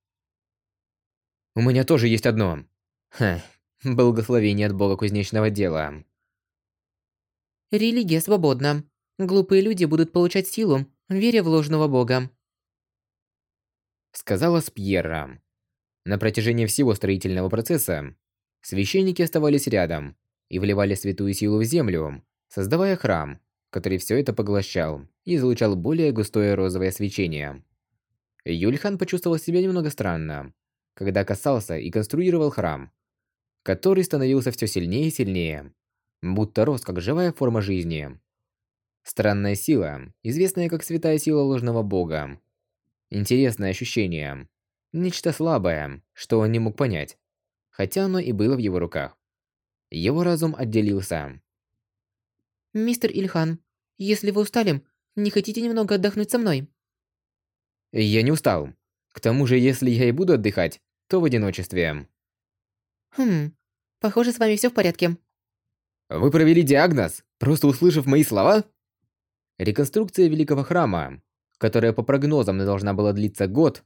У меня тоже есть одно. Ха, благословение от бога кузнечного дела. Религия свободна. Глупые люди будут получать силу, веря в ложного бога. Сказала Спьерра. На протяжении всего строительного процесса священники оставались рядом и вливали святую силу в землю, создавая храм, который все это поглощал и излучал более густое розовое свечение. Юльхан почувствовал себя немного странно, когда касался и конструировал храм, который становился все сильнее и сильнее, будто рос как живая форма жизни. Странная сила, известная как святая сила ложного бога. Интересное ощущение. Нечто слабое, что он не мог понять, хотя оно и было в его руках. Его разум отделился. «Мистер Ильхан, если вы устали, не хотите немного отдохнуть со мной?» «Я не устал. К тому же, если я и буду отдыхать, то в одиночестве». «Хм, похоже, с вами все в порядке». «Вы провели диагноз, просто услышав мои слова?» Реконструкция Великого Храма, которая по прогнозам должна была длиться год,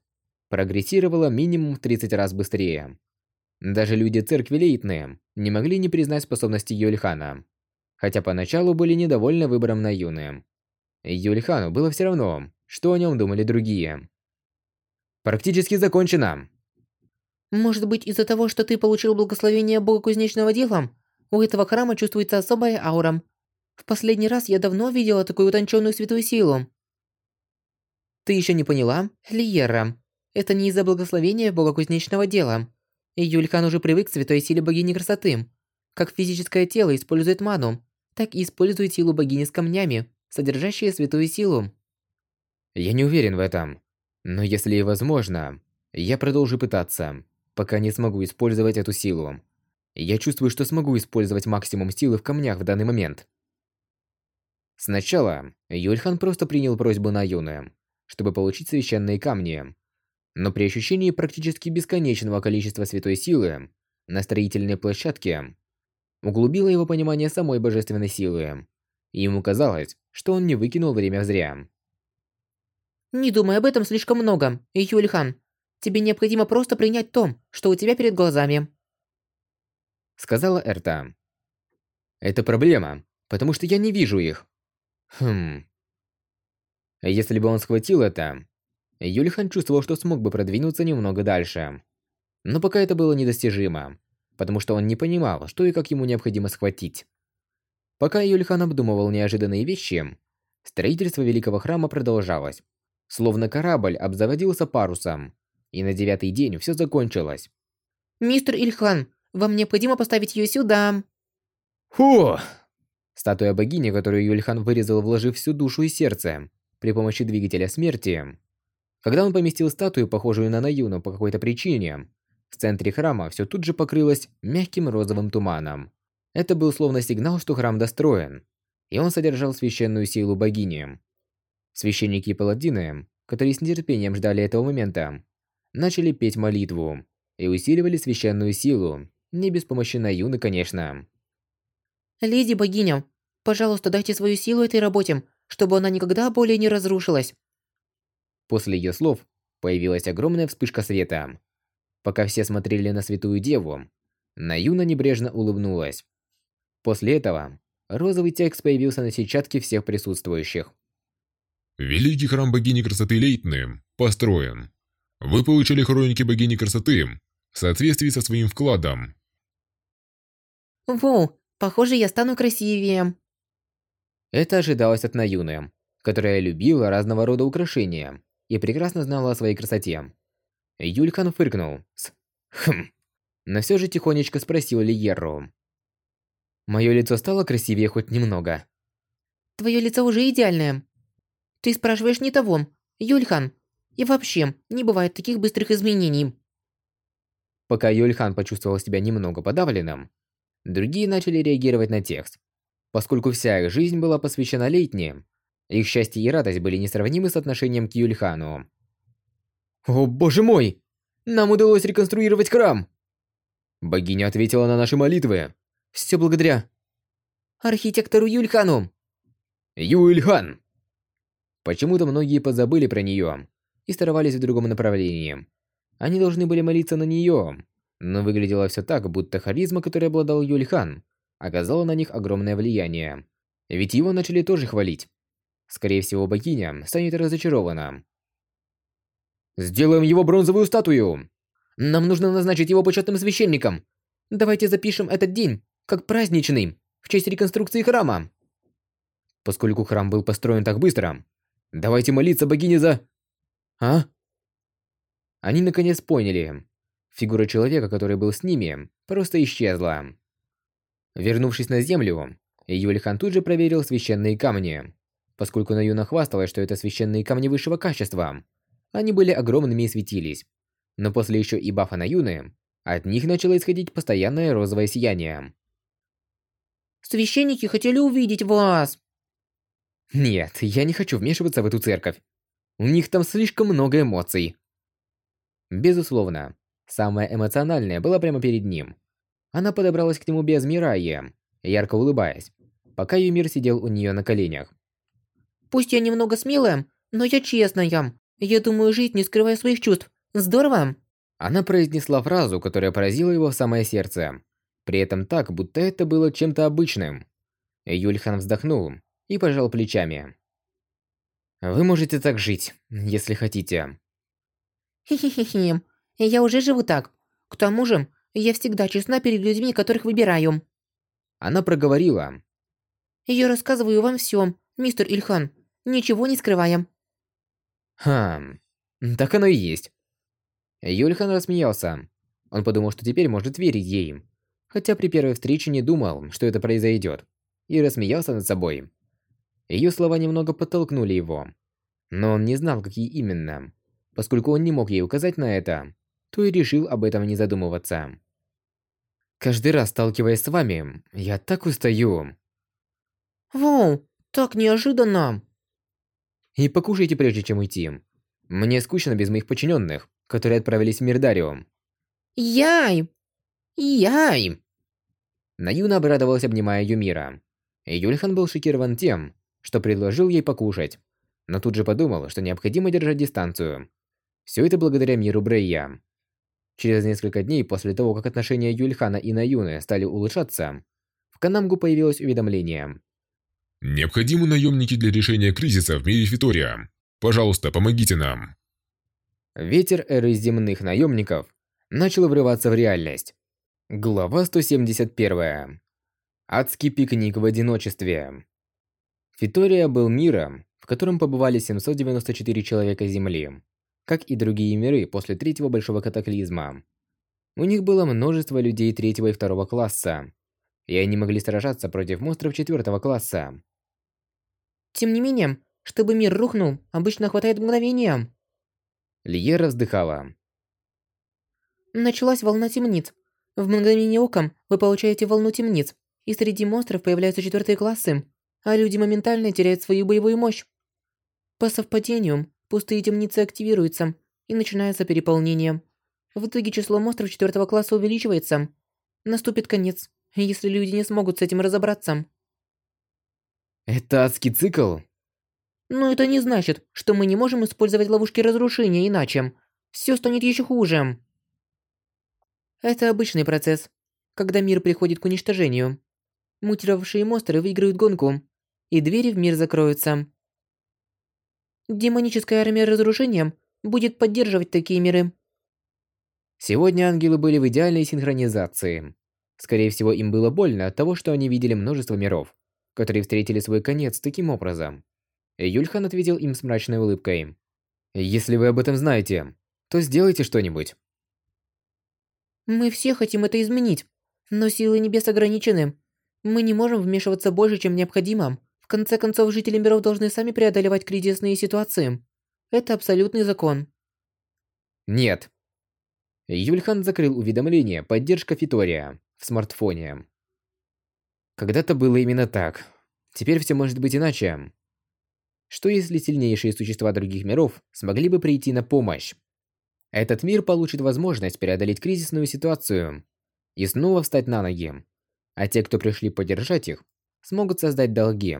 прогрессировала минимум в 30 раз быстрее. Даже люди церкви Лейтные не могли не признать способности Юльхана, хотя поначалу были недовольны выбором на Юны. Юльхану было все равно, что о нем думали другие. «Практически закончено!» «Может быть, из-за того, что ты получил благословение бога кузнечного дела, у этого храма чувствуется особая аура. В последний раз я давно видела такую утонченную святую силу». «Ты еще не поняла, Лиера? Это не из-за благословения бога дела. Юльхан уже привык к святой силе богини красоты. Как физическое тело использует ману, так и использует силу богини с камнями, содержащие святую силу. Я не уверен в этом. Но если и возможно, я продолжу пытаться, пока не смогу использовать эту силу. Я чувствую, что смогу использовать максимум силы в камнях в данный момент. Сначала Юльхан просто принял просьбу на Юны, чтобы получить священные камни, но при ощущении практически бесконечного количества святой силы на строительной площадке углубило его понимание самой божественной силы. И ему казалось, что он не выкинул время зря. «Не думай об этом слишком много, Юльхан. Тебе необходимо просто принять то, что у тебя перед глазами», сказала Эрта. «Это проблема, потому что я не вижу их». Хм. Если бы он схватил это, Юлихан чувствовал, что смог бы продвинуться немного дальше. Но пока это было недостижимо, потому что он не понимал, что и как ему необходимо схватить. Пока Юлихан обдумывал неожиданные вещи, строительство Великого Храма продолжалось. Словно корабль обзаводился парусом, и на девятый день все закончилось. «Мистер Ильхан, вам необходимо поставить ее сюда». Фу! Статуя богини, которую Юльхан вырезал, вложив всю душу и сердце при помощи двигателя смерти, когда он поместил статую, похожую на Наюну по какой-то причине, в центре храма все тут же покрылось мягким розовым туманом. Это был словно сигнал, что храм достроен, и он содержал священную силу богини. Священники и паладины, которые с нетерпением ждали этого момента, начали петь молитву и усиливали священную силу, не без помощи Наюны, конечно. «Леди богиня, пожалуйста, дайте свою силу этой работе, чтобы она никогда более не разрушилась. После ее слов появилась огромная вспышка света. Пока все смотрели на Святую Деву, Наюна небрежно улыбнулась. После этого розовый текст появился на сетчатке всех присутствующих. Великий храм богини красоты Лейтны построен. Вы получили хроники богини красоты в соответствии со своим вкладом. Воу, похоже, я стану красивее. Это ожидалось от Наюны, которая любила разного рода украшения и прекрасно знала о своей красоте. Юлькан фыркнул. С «Хм». Но все же тихонечко спросил Лиеру. Мое лицо стало красивее хоть немного. Твое лицо уже идеальное. Ты спрашиваешь не того, Юльхан. И вообще, не бывает таких быстрых изменений. Пока Юльхан почувствовал себя немного подавленным, другие начали реагировать на текст. Поскольку вся их жизнь была посвящена летним, их счастье и радость были несравнимы с отношением к Юльхану. «О, боже мой! Нам удалось реконструировать храм!» Богиня ответила на наши молитвы. Все благодаря архитектору Юльхану. Юльхан! Почему-то многие позабыли про нее и старались в другом направлении. Они должны были молиться на нее, но выглядело все так, будто харизма, которой обладал Юльхан, оказала на них огромное влияние. Ведь его начали тоже хвалить. Скорее всего, богиня станет разочарована. «Сделаем его бронзовую статую! Нам нужно назначить его почетным священником! Давайте запишем этот день как праздничный, в честь реконструкции храма!» Поскольку храм был построен так быстро, давайте молиться богине за... А? Они наконец поняли. Фигура человека, который был с ними, просто исчезла. Вернувшись на землю, Юлихан тут же проверил священные камни. Поскольку Наюна хвасталась, что это священные камни высшего качества, они были огромными и светились. Но после еще и бафа Наюны, от них начало исходить постоянное розовое сияние. «Священники хотели увидеть вас!» Нет, я не хочу вмешиваться в эту церковь. У них там слишком много эмоций. Безусловно, самая эмоциональная была прямо перед ним. Она подобралась к нему без Мирайи, ярко улыбаясь, пока Юмир сидел у нее на коленях. «Пусть я немного смелая, но я честная. Я думаю жить, не скрывая своих чувств. Здорово!» Она произнесла фразу, которая поразила его в самое сердце. При этом так, будто это было чем-то обычным. Юльхан вздохнул и пожал плечами. Вы можете так жить, если хотите. Хе-хе-хе. Я уже живу так. К тому же, я всегда честна перед людьми, которых выбираю. Она проговорила. Я рассказываю вам все, мистер Ильхан, ничего не скрывая. Хм, так оно и есть. Юльхан рассмеялся. Он подумал, что теперь может верить ей. Хотя при первой встрече не думал, что это произойдет. И рассмеялся над собой. Ее слова немного подтолкнули его. Но он не знал, какие именно. Поскольку он не мог ей указать на это, то и решил об этом не задумываться. Каждый раз, сталкиваясь с вами, я так устаю. Вау, так неожиданно. И покушайте прежде, чем уйти. Мне скучно без моих подчиненных, которые отправились в Мирдариум. Яй! Яй! Наюна обрадовалась, обнимая Юмира. Юльхан был шокирован тем, что предложил ей покушать, но тут же подумал, что необходимо держать дистанцию. Все это благодаря миру Брейя. Через несколько дней после того, как отношения Юльхана и Наюны стали улучшаться, в Канамгу появилось уведомление. Необходимы наемники для решения кризиса в мире Фитория. Пожалуйста, помогите нам. Ветер эры земных наемников начал врываться в реальность. Глава 171. Адский пикник в одиночестве. Фитория был миром, в котором побывали 794 человека Земли, как и другие миры после третьего большого катаклизма. У них было множество людей третьего и второго класса, и они могли сражаться против монстров четвертого класса. Тем не менее, чтобы мир рухнул, обычно хватает мгновения. Лиера вздыхала. Началась волна темниц. В мгновение ока вы получаете волну темниц, и среди монстров появляются четвертые классы а люди моментально теряют свою боевую мощь. По совпадению, пустые темницы активируются, и начинается переполнение. В итоге число монстров четвертого класса увеличивается. Наступит конец, если люди не смогут с этим разобраться. Это адский цикл? Но это не значит, что мы не можем использовать ловушки разрушения иначе. Все станет еще хуже. Это обычный процесс, когда мир приходит к уничтожению. Мутировавшие монстры выиграют гонку, и двери в мир закроются. Демоническая армия разрушения будет поддерживать такие миры. Сегодня ангелы были в идеальной синхронизации. Скорее всего, им было больно от того, что они видели множество миров, которые встретили свой конец таким образом. Юльхан ответил им с мрачной улыбкой. «Если вы об этом знаете, то сделайте что-нибудь». «Мы все хотим это изменить, но силы небес ограничены. Мы не можем вмешиваться больше, чем необходимо. В конце концов, жители миров должны сами преодолевать кризисные ситуации. Это абсолютный закон. Нет. Юльхан закрыл уведомление «Поддержка Фитория» в смартфоне. Когда-то было именно так. Теперь все может быть иначе. Что если сильнейшие существа других миров смогли бы прийти на помощь? Этот мир получит возможность преодолеть кризисную ситуацию и снова встать на ноги. А те, кто пришли поддержать их, смогут создать долги.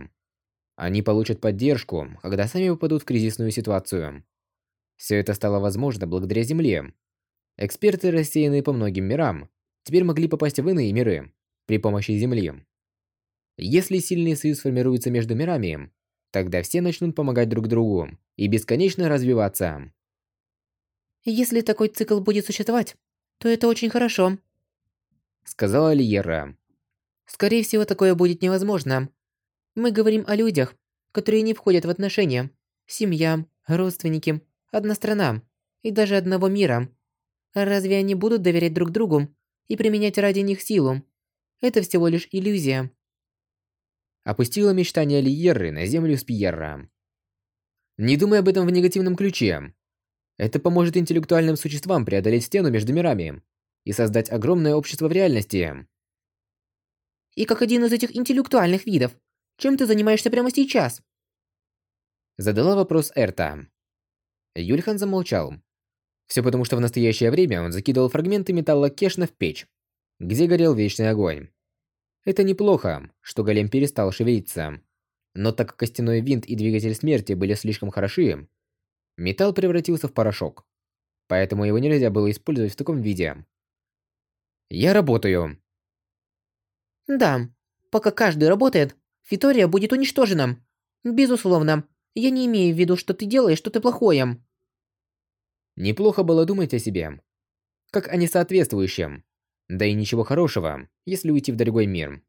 Они получат поддержку, когда сами попадут в кризисную ситуацию. Все это стало возможно благодаря Земле. Эксперты, рассеянные по многим мирам, теперь могли попасть в иные миры при помощи Земли. Если сильный союз формируется между мирами, тогда все начнут помогать друг другу и бесконечно развиваться. Если такой цикл будет существовать, то это очень хорошо, сказала Лиера. Скорее всего, такое будет невозможно. Мы говорим о людях, которые не входят в отношения. Семья, родственники, одна страна и даже одного мира. Разве они будут доверять друг другу и применять ради них силу? Это всего лишь иллюзия. Опустила мечтания Лиерры на землю Спиерра. Не думай об этом в негативном ключе. Это поможет интеллектуальным существам преодолеть стену между мирами и создать огромное общество в реальности. И как один из этих интеллектуальных видов, чем ты занимаешься прямо сейчас? Задала вопрос Эрта. Юльхан замолчал. Все потому, что в настоящее время он закидывал фрагменты металла Кешна в печь, где горел вечный огонь. Это неплохо, что голем перестал шевелиться. Но так как костяной винт и двигатель смерти были слишком хороши, металл превратился в порошок. Поэтому его нельзя было использовать в таком виде. Я работаю. Да, пока каждый работает, Фитория будет уничтожена. Безусловно, я не имею в виду, что ты делаешь что-то плохое. Неплохо было думать о себе. Как о несоответствующем. Да и ничего хорошего, если уйти в другой мир.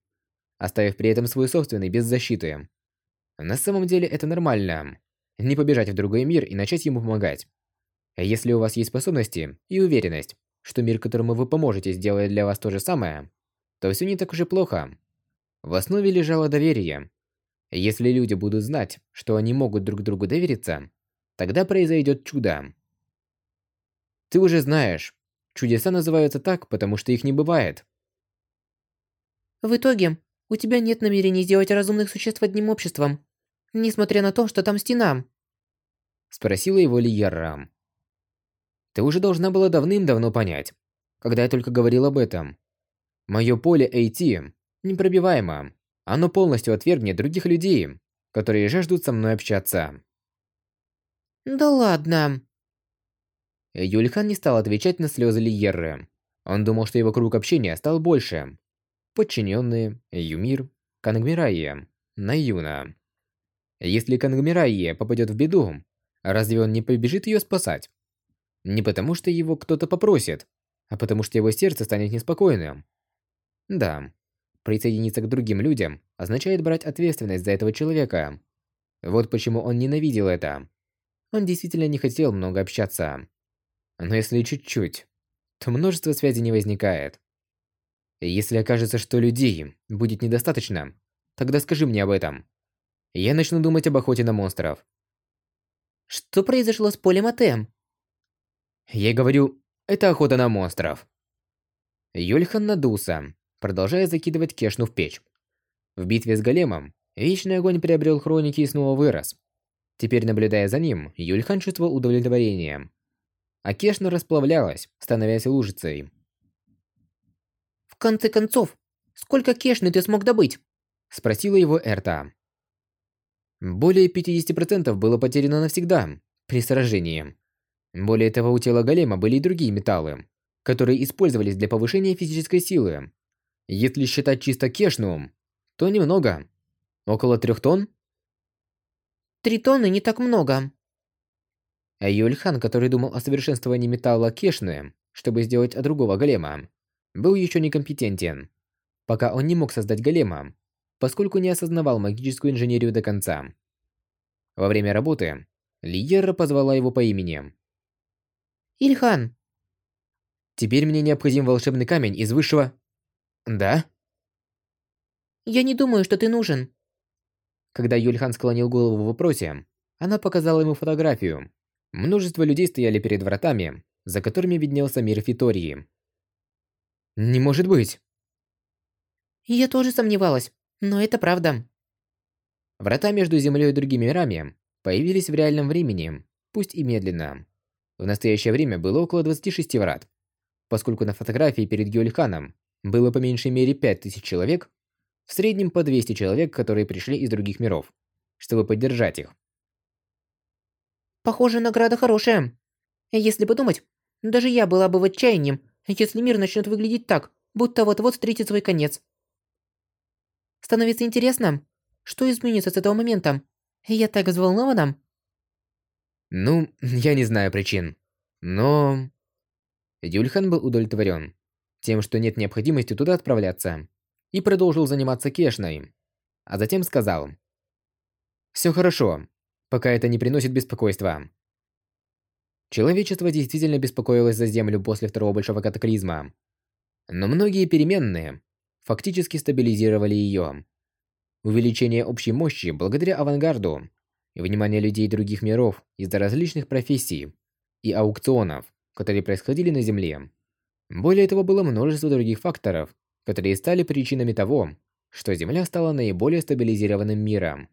Оставив при этом свой собственный без защиты. На самом деле это нормально. Не побежать в другой мир и начать ему помогать. Если у вас есть способности и уверенность, что мир, которому вы поможете, сделает для вас то же самое, то все не так уж и плохо. В основе лежало доверие. Если люди будут знать, что они могут друг другу довериться, тогда произойдет чудо. Ты уже знаешь, чудеса называются так, потому что их не бывает. В итоге, у тебя нет намерений сделать разумных существ одним обществом, несмотря на то, что там стена. Спросила его Лиерра. Ты уже должна была давным-давно понять, когда я только говорил об этом. Мое поле AT непробиваемо. Оно полностью отвергнет других людей, которые жаждут со мной общаться. Да ладно. Юльхан не стал отвечать на слезы Лиерры. Он думал, что его круг общения стал больше. Подчиненные, Юмир, Кангмирайя, Наюна. Если Кангмирайя попадет в беду, разве он не побежит ее спасать? Не потому, что его кто-то попросит, а потому что его сердце станет неспокойным. Да, присоединиться к другим людям означает брать ответственность за этого человека. Вот почему он ненавидел это. Он действительно не хотел много общаться. Но если чуть-чуть, то множество связей не возникает. Если окажется, что людей будет недостаточно, тогда скажи мне об этом. Я начну думать об охоте на монстров. Что произошло с полем АТМ? Я говорю, это охота на монстров. Юльхан надулся продолжая закидывать Кешну в печь. В битве с големом Вечный огонь приобрел хроники и снова вырос. Теперь, наблюдая за ним, Юльхан чувствовал удовлетворение. А Кешна расплавлялась, становясь лужицей. «В конце концов, сколько Кешны ты смог добыть?» Спросила его Эрта. Более 50% было потеряно навсегда при сражении. Более того, у тела голема были и другие металлы, которые использовались для повышения физической силы. Если считать чисто кешну, то немного. Около трех тонн? Три тонны не так много. А Юльхан, который думал о совершенствовании металла кешны, чтобы сделать другого голема, был еще некомпетентен. Пока он не мог создать голема, поскольку не осознавал магическую инженерию до конца. Во время работы Лиера позвала его по имени. Ильхан. Теперь мне необходим волшебный камень из высшего... Да? Я не думаю, что ты нужен. Когда Юльхан склонил голову в вопросе, она показала ему фотографию. Множество людей стояли перед вратами, за которыми виднелся мир Фитории. «Не может быть!» Я тоже сомневалась, но это правда. Врата между Землей и другими мирами появились в реальном времени, пусть и медленно. В настоящее время было около 26 врат. Поскольку на фотографии перед Гюльханом было по меньшей мере 5000 человек, в среднем по 200 человек, которые пришли из других миров, чтобы поддержать их. Похоже, награда хорошая. Если подумать, даже я была бы в отчаянии, если мир начнет выглядеть так, будто вот-вот встретит свой конец. Становится интересно, что изменится с этого момента. Я так взволнована. Ну, я не знаю причин. Но... Юльхан был удовлетворен тем, что нет необходимости туда отправляться, и продолжил заниматься кешной. А затем сказал. «Все хорошо, пока это не приносит беспокойства». Человечество действительно беспокоилось за Землю после второго большого катаклизма. Но многие переменные фактически стабилизировали ее. Увеличение общей мощи благодаря авангарду внимание людей других миров из-за различных профессий и аукционов, которые происходили на Земле. Более того, было множество других факторов, которые стали причинами того, что Земля стала наиболее стабилизированным миром.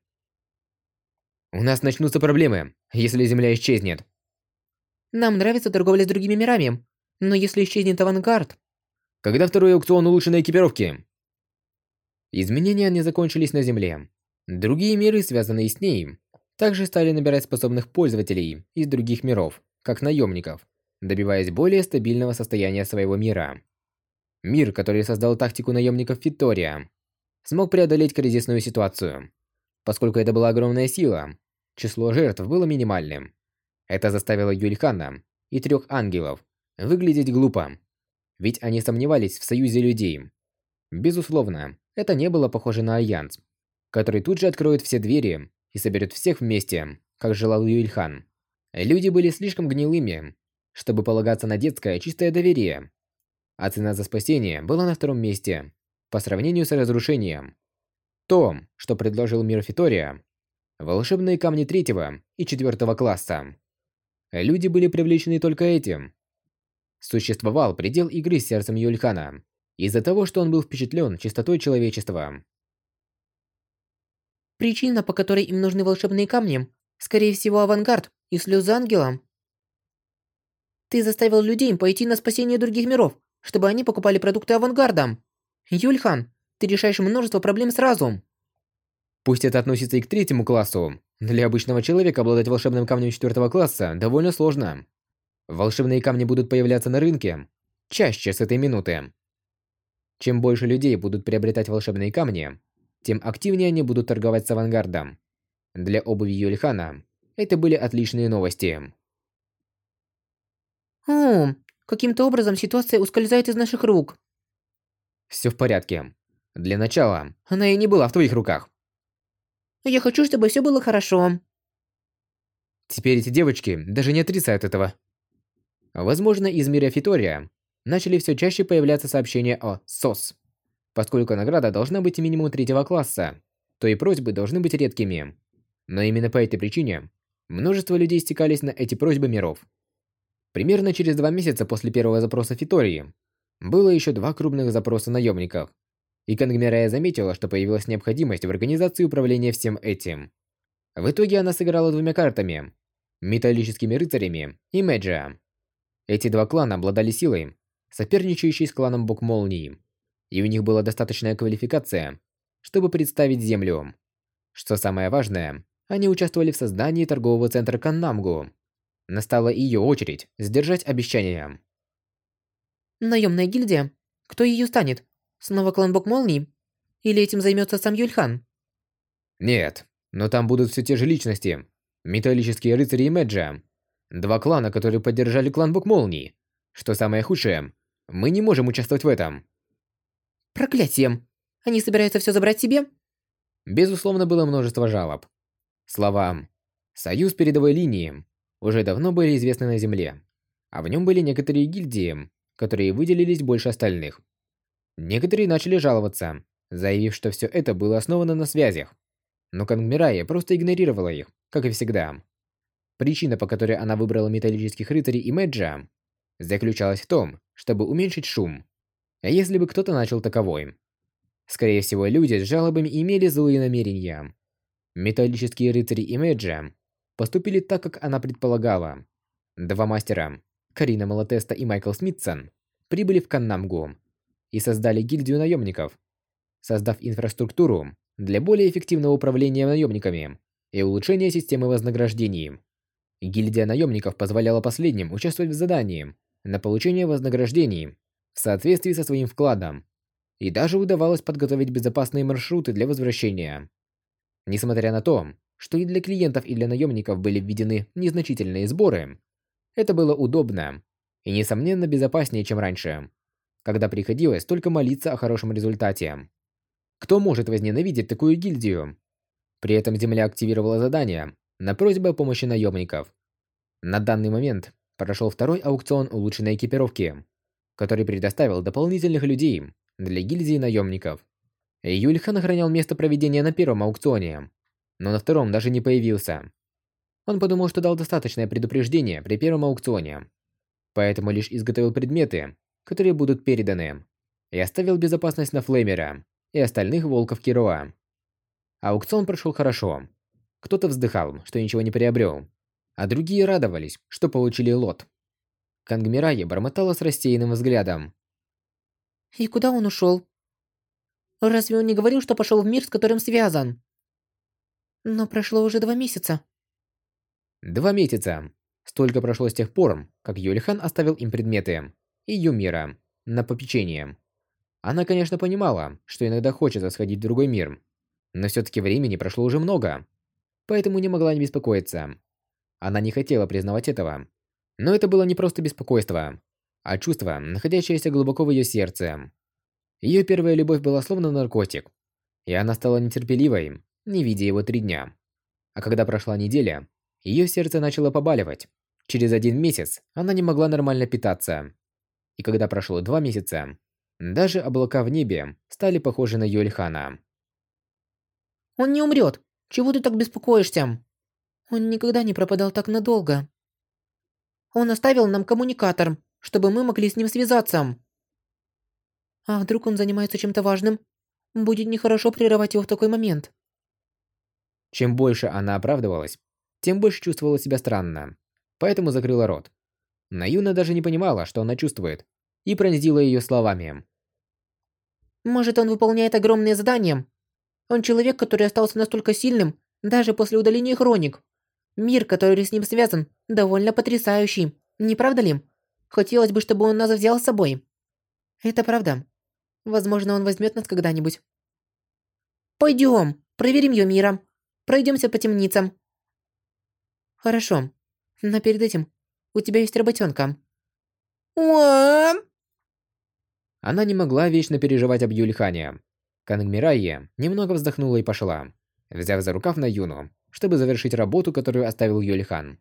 У нас начнутся проблемы, если Земля исчезнет. Нам нравится торговля с другими мирами, но если исчезнет авангард... Когда второй аукцион улучшенной экипировки? Изменения не закончились на Земле. Другие миры, связанные с ней, также стали набирать способных пользователей из других миров, как наемников, добиваясь более стабильного состояния своего мира. Мир, который создал тактику наемников Фитория, смог преодолеть кризисную ситуацию. Поскольку это была огромная сила, число жертв было минимальным. Это заставило Юльхана и трех ангелов выглядеть глупо, ведь они сомневались в союзе людей. Безусловно, это не было похоже на альянс, который тут же откроет все двери и соберет всех вместе, как желал Юльхан. Люди были слишком гнилыми, чтобы полагаться на детское чистое доверие. А цена за спасение была на втором месте, по сравнению с разрушением. То, что предложил мир Фитория, волшебные камни третьего и четвертого класса. Люди были привлечены только этим. Существовал предел игры с сердцем Юльхана, из-за того, что он был впечатлен чистотой человечества. Причина, по которой им нужны волшебные камни, скорее всего, авангард и слезы ангела. Ты заставил людей пойти на спасение других миров, чтобы они покупали продукты авангарда. Юльхан, ты решаешь множество проблем сразу. Пусть это относится и к третьему классу. Для обычного человека обладать волшебным камнем четвертого класса довольно сложно. Волшебные камни будут появляться на рынке чаще с этой минуты. Чем больше людей будут приобретать волшебные камни, тем активнее они будут торговать с авангардом. Для обуви Юльхана это были отличные новости. О, каким-то образом ситуация ускользает из наших рук. Все в порядке. Для начала, она и не была в твоих руках. Я хочу, чтобы все было хорошо. Теперь эти девочки даже не отрицают этого. Возможно, из мира Фитория начали все чаще появляться сообщения о СОС. Поскольку награда должна быть минимум третьего класса, то и просьбы должны быть редкими. Но именно по этой причине множество людей стекались на эти просьбы миров. Примерно через два месяца после первого запроса Фитории было еще два крупных запроса наемников. И Кангмирая заметила, что появилась необходимость в организации управления всем этим. В итоге она сыграла двумя картами – металлическими рыцарями и Мэджа. Эти два клана обладали силой, соперничающей с кланом Бог Молнии, и у них была достаточная квалификация, чтобы представить землю. Что самое важное, они участвовали в создании торгового центра Каннамгу, Настала ее очередь сдержать обещание. Наемная гильдия? Кто ее станет? Снова клан Бог Молнии? Или этим займется сам Юльхан? Нет, но там будут все те же личности. Металлические рыцари и Мэджа. Два клана, которые поддержали клан Бог Молнии. Что самое худшее, мы не можем участвовать в этом. Проклятие! Они собираются все забрать себе? Безусловно, было множество жалоб. Слова «Союз передовой линии» уже давно были известны на Земле, а в нем были некоторые гильдии, которые выделились больше остальных. Некоторые начали жаловаться, заявив, что все это было основано на связях. Но Кангмирая просто игнорировала их, как и всегда. Причина, по которой она выбрала металлических рыцарей и Мэджа, заключалась в том, чтобы уменьшить шум. А если бы кто-то начал таковой? Скорее всего, люди с жалобами имели злые намерения. Металлические рыцари и Мэджа поступили так, как она предполагала. Два мастера, Карина Малатеста и Майкл Смитсон, прибыли в Каннамгу и создали гильдию наемников, создав инфраструктуру для более эффективного управления наемниками и улучшения системы вознаграждений. Гильдия наемников позволяла последним участвовать в задании на получение вознаграждений в соответствии со своим вкладом, и даже удавалось подготовить безопасные маршруты для возвращения. Несмотря на то, что и для клиентов, и для наемников были введены незначительные сборы, это было удобно и, несомненно, безопаснее, чем раньше, когда приходилось только молиться о хорошем результате. Кто может возненавидеть такую гильдию? При этом Земля активировала задание на просьбу о помощи наемников. На данный момент прошел второй аукцион улучшенной экипировки, который предоставил дополнительных людей для гильдии наемников. Юльхан охранял место проведения на первом аукционе, но на втором даже не появился. Он подумал, что дал достаточное предупреждение при первом аукционе, поэтому лишь изготовил предметы, которые будут переданы, и оставил безопасность на Флеймера и остальных волков Кироа. Аукцион прошел хорошо. Кто-то вздыхал, что ничего не приобрел, а другие радовались, что получили лот. Кангмирая бормотала с рассеянным взглядом. «И куда он ушел? Разве он не говорил, что пошел в мир, с которым связан?» «Но прошло уже два месяца». «Два месяца. Столько прошло с тех пор, как Юльхан оставил им предметы и Юмира на попечение. Она, конечно, понимала, что иногда хочется сходить в другой мир, но все-таки времени прошло уже много, поэтому не могла не беспокоиться. Она не хотела признавать этого, но это было не просто беспокойство, а чувство, находящееся глубоко в ее сердце. Ее первая любовь была словно наркотик, и она стала нетерпеливой, не видя его три дня. А когда прошла неделя, ее сердце начало побаливать. Через один месяц она не могла нормально питаться. И когда прошло два месяца, даже облака в небе стали похожи на Юльхана. «Он не умрет! Чего ты так беспокоишься?» «Он никогда не пропадал так надолго. Он оставил нам коммуникатор, чтобы мы могли с ним связаться. А вдруг он занимается чем-то важным? Будет нехорошо прерывать его в такой момент». Чем больше она оправдывалась, тем больше чувствовала себя странно, поэтому закрыла рот. Наюна даже не понимала, что она чувствует, и пронзила ее словами. Может, он выполняет огромные задания? Он человек, который остался настолько сильным, даже после удаления хроник. Мир, который с ним связан, довольно потрясающий, не правда ли? Хотелось бы, чтобы он нас взял с собой. Это правда. Возможно, он возьмет нас когда-нибудь. Пойдем, проверим ее миром. Пройдемся по темницам. Хорошо. Но перед этим у тебя есть работенка. Она не могла вечно переживать об Юльхане. Кангмирайе немного вздохнула и пошла, взяв за рукав на Юну, чтобы завершить работу, которую оставил Юльхан.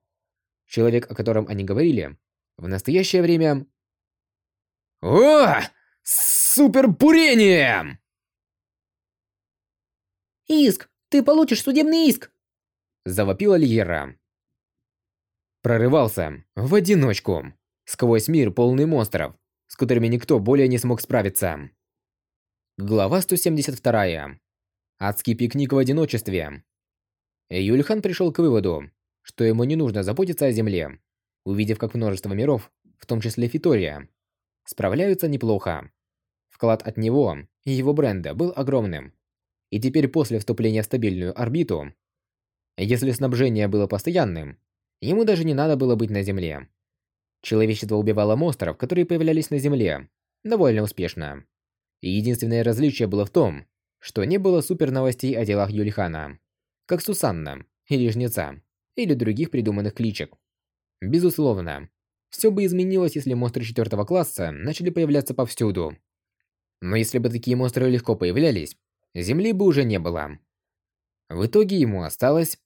Человек, о котором они говорили, в настоящее время... О! Супербурение! Иск! Ты получишь судебный иск! Завопила Льера. Прорывался в одиночку, сквозь мир полный монстров, с которыми никто более не смог справиться. Глава 172. Адский пикник в одиночестве. Юльхан пришел к выводу, что ему не нужно заботиться о Земле, увидев, как множество миров, в том числе Фитория, справляются неплохо. Вклад от него и его бренда был огромным. И теперь после вступления в стабильную орбиту, если снабжение было постоянным, ему даже не надо было быть на Земле. Человечество убивало монстров, которые появлялись на Земле, довольно успешно. И единственное различие было в том, что не было супер новостей о делах Юлихана, как Сусанна, или Жнеца, или других придуманных кличек. Безусловно, все бы изменилось, если монстры четвертого класса начали появляться повсюду. Но если бы такие монстры легко появлялись, Земли бы уже не было. В итоге ему осталось...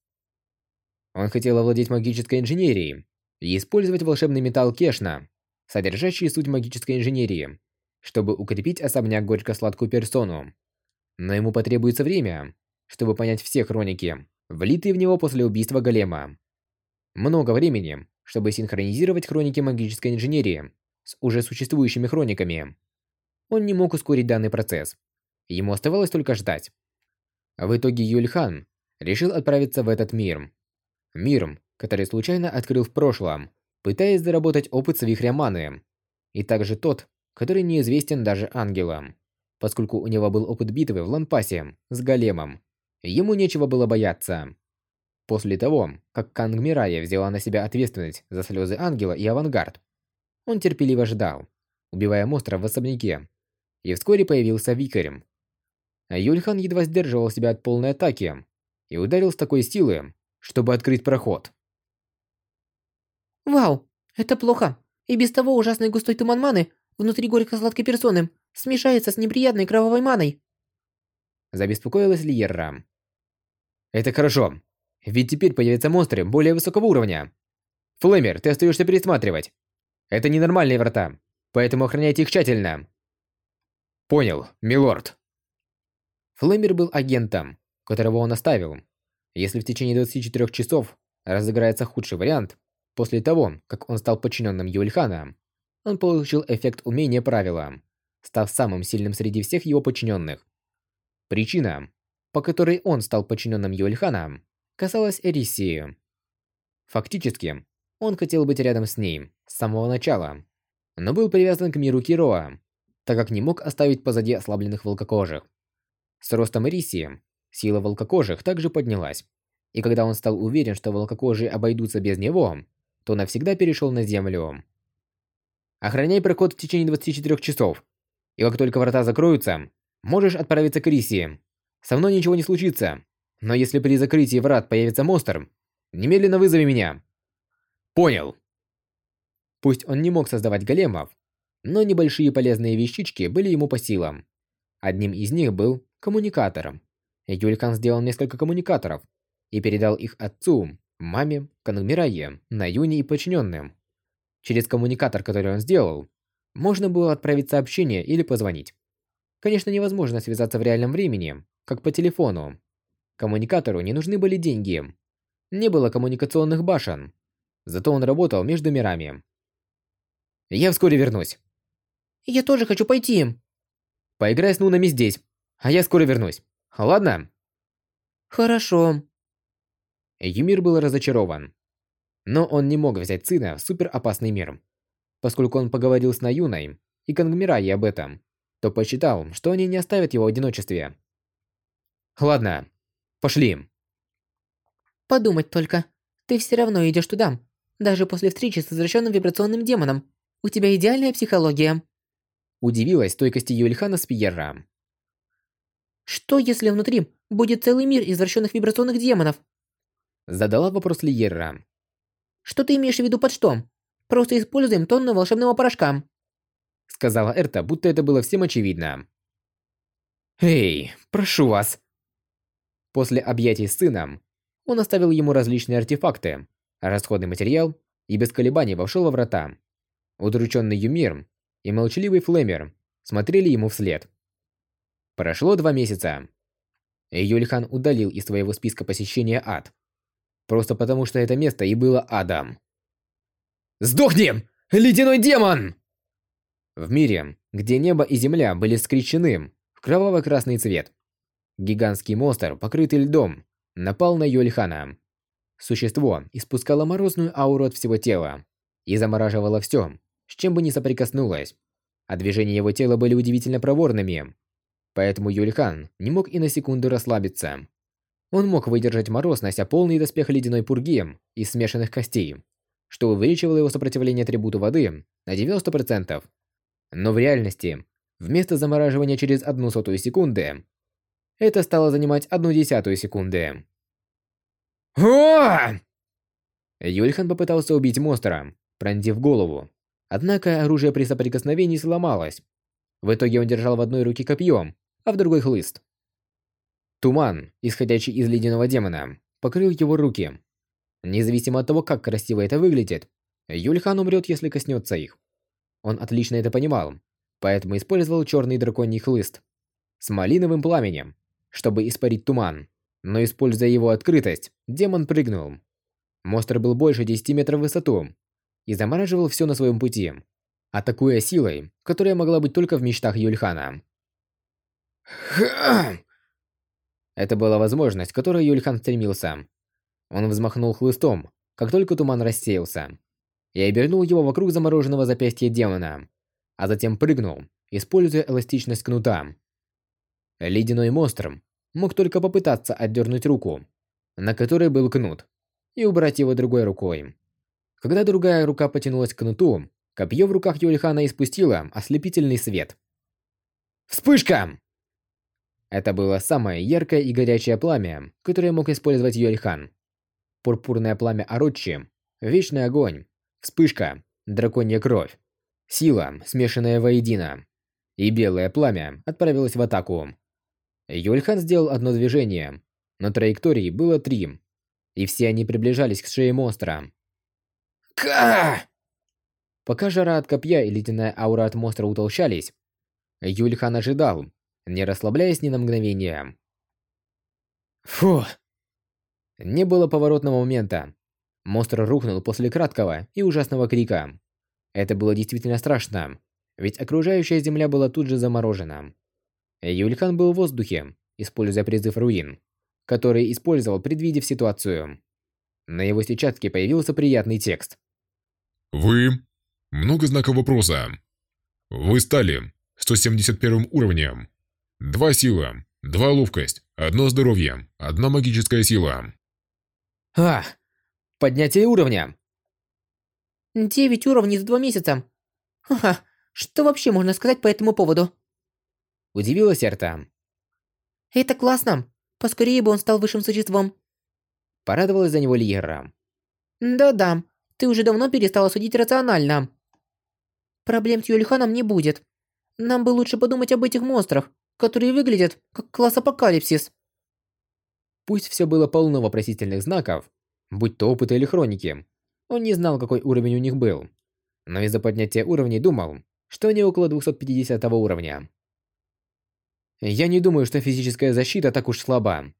Он хотел овладеть магической инженерией, и использовать волшебный металл Кешна, содержащий суть магической инженерии, чтобы укрепить особняк горько-сладкую персону. но ему потребуется время, чтобы понять все хроники, влитые в него после убийства голема. Много времени, чтобы синхронизировать хроники магической инженерии с уже существующими хрониками. Он не мог ускорить данный процесс. Ему оставалось только ждать. В итоге Юльхан решил отправиться в этот мир. Мир, который случайно открыл в прошлом, пытаясь заработать опыт с вихря маны. И также тот, который неизвестен даже ангелам. Поскольку у него был опыт битвы в Ланпасе с големом, ему нечего было бояться. После того, как Канг Мирая взяла на себя ответственность за слезы ангела и авангард, он терпеливо ждал, убивая монстров в особняке, и вскоре появился Викарем. Юльхан едва сдерживал себя от полной атаки и ударил с такой силы, чтобы открыть проход. Вау, это плохо. И без того ужасный густой туман маны внутри горько-сладкой персоны смешается с неприятной кровавой маной. Забеспокоилась Лиерра. Это хорошо. Ведь теперь появятся монстры более высокого уровня. Флэмер, ты остаешься пересматривать. Это ненормальные врата, поэтому охраняйте их тщательно. Понял, милорд. Флэмер был агентом, которого он оставил. Если в течение 24 часов разыграется худший вариант, после того, как он стал подчиненным Юльхана, он получил эффект умения правила, став самым сильным среди всех его подчиненных. Причина, по которой он стал подчиненным Юльхана, касалась Эрисии. Фактически, он хотел быть рядом с ней с самого начала, но был привязан к миру Кироа, так как не мог оставить позади ослабленных волкокожих. С ростом Эрисии сила волкокожих также поднялась, и когда он стал уверен, что волкокожие обойдутся без него, то навсегда перешел на землю. Охраняй проход в течение 24 часов, и как только врата закроются, можешь отправиться к Рисии. Со мной ничего не случится, но если при закрытии врат появится монстр, немедленно вызови меня. Понял. Пусть он не мог создавать големов, но небольшие полезные вещички были ему по силам. Одним из них был коммуникатор. Юлькан сделал несколько коммуникаторов и передал их отцу, маме, Канагмирае, Наюне и подчиненным. Через коммуникатор, который он сделал, можно было отправить сообщение или позвонить. Конечно, невозможно связаться в реальном времени, как по телефону. Коммуникатору не нужны были деньги. Не было коммуникационных башен. Зато он работал между мирами. Я вскоре вернусь. Я тоже хочу пойти. Поиграй с Нунами здесь, а я скоро вернусь. Ладно? Хорошо. Юмир был разочарован. Но он не мог взять сына в суперопасный мир. Поскольку он поговорил с Наюной и Кангмираей об этом, то посчитал, что они не оставят его в одиночестве. Ладно, пошли. Подумать только. Ты все равно идешь туда. Даже после встречи с возвращенным вибрационным демоном. У тебя идеальная психология. Удивилась стойкости Юльхана с Пьерра. Что если внутри будет целый мир извращенных вибрационных демонов? Задала вопрос Лиерра. Что ты имеешь в виду под что? Просто используем тонну волшебного порошка. Сказала Эрта, будто это было всем очевидно. Эй, прошу вас. После объятий с сыном, он оставил ему различные артефакты, расходный материал и без колебаний вошел во врата. Удрученный Юмир и молчаливый Флемер смотрели ему вслед. Прошло два месяца. Юльхан удалил из своего списка посещения ад. Просто потому, что это место и было адом. «Сдохни! Ледяной демон!» В мире, где небо и земля были скрещены в кроваво-красный цвет, гигантский монстр, покрытый льдом, напал на Юльхана. Существо испускало морозную ауру от всего тела и замораживало все, с чем бы ни соприкоснулось, а движения его тела были удивительно проворными. Поэтому Юльхан не мог и на секунду расслабиться. Он мог выдержать мороз, нося полный доспех ледяной пурги из смешанных костей, что увеличивало его сопротивление атрибуту воды на 90%. Но в реальности, вместо замораживания через одну сотую секунды, это стало занимать одну десятую секунды. О! Юльхан попытался убить монстра, пронзив голову. Однако оружие при соприкосновении сломалось. В итоге он держал в одной руке копье, а в другой хлыст. Туман, исходящий из ледяного демона, покрыл его руки. Независимо от того, как красиво это выглядит, Юльхан умрет, если коснется их. Он отлично это понимал, поэтому использовал черный драконий хлыст. с малиновым пламенем, чтобы испарить туман. Но используя его открытость, демон прыгнул. Монстр был больше 10 метров в высоту и замораживал все на своем пути, атакуя силой, которая могла быть только в мечтах Юльхана. Это была возможность, к которой Юльхан стремился. Он взмахнул хлыстом, как только туман рассеялся, и обернул его вокруг замороженного запястья демона, а затем прыгнул, используя эластичность кнута. Ледяной монстр мог только попытаться отдернуть руку, на которой был кнут, и убрать его другой рукой. Когда другая рука потянулась к кнуту, копье в руках Юльхана испустило ослепительный свет. Вспышка! Это было самое яркое и горячее пламя, которое мог использовать Юльхан. Пурпурное пламя Орочи, вечный огонь, вспышка, драконья кровь, сила, смешанная воедино. И белое пламя отправилось в атаку. Юльхан сделал одно движение, но траекторий было три, и все они приближались к шее монстра. Ка! Пока жара от копья и ледяная аура от монстра утолщались, Юльхан ожидал, не расслабляясь ни на мгновение. Фу! Не было поворотного момента. Монстр рухнул после краткого и ужасного крика. Это было действительно страшно, ведь окружающая земля была тут же заморожена. Юльхан был в воздухе, используя призыв руин, который использовал, предвидев ситуацию. На его сетчатке появился приятный текст. «Вы... Много знаков вопроса. Вы стали 171 уровнем. Два сила, два ловкость, одно здоровье, одна магическая сила. А, поднятие уровня. Девять уровней за два месяца. Ха-ха, что вообще можно сказать по этому поводу? Удивилась Эрта. Это классно. Поскорее бы он стал высшим существом. Порадовалась за него Льера. Да-да, ты уже давно перестала судить рационально. Проблем с Юльханом не будет. Нам бы лучше подумать об этих монстрах, которые выглядят как класс апокалипсис. Пусть все было полно вопросительных знаков, будь то опыты или хроники, он не знал, какой уровень у них был. Но из-за поднятия уровней думал, что они около 250 уровня. Я не думаю, что физическая защита так уж слаба.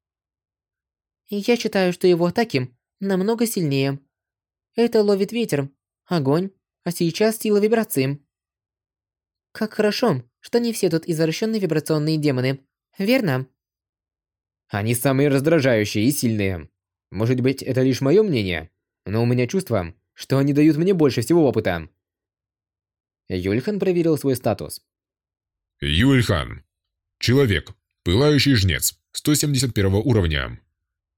Я считаю, что его атаки намного сильнее. Это ловит ветер, огонь, а сейчас сила вибрации. Как хорошо, что не все тут извращенные вибрационные демоны, верно? Они самые раздражающие и сильные. Может быть, это лишь мое мнение, но у меня чувство, что они дают мне больше всего опыта. Юльхан проверил свой статус. Юльхан. Человек. Пылающий жнец. 171 уровня.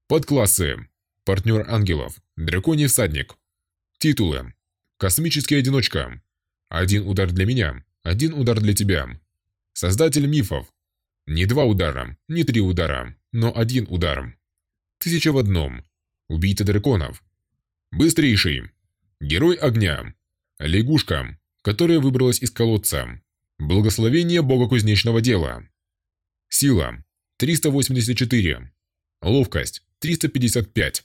Подклассы. Партнер ангелов. Драконий всадник. Титулы. Космический одиночка. Один удар для меня, один удар для тебя. Создатель мифов. Не два удара, не три удара, но один удар. Тысяча в одном. Убийца драконов. Быстрейший. Герой огня. Лягушка, которая выбралась из колодца. Благословение бога кузнечного дела. Сила 384. Ловкость 355.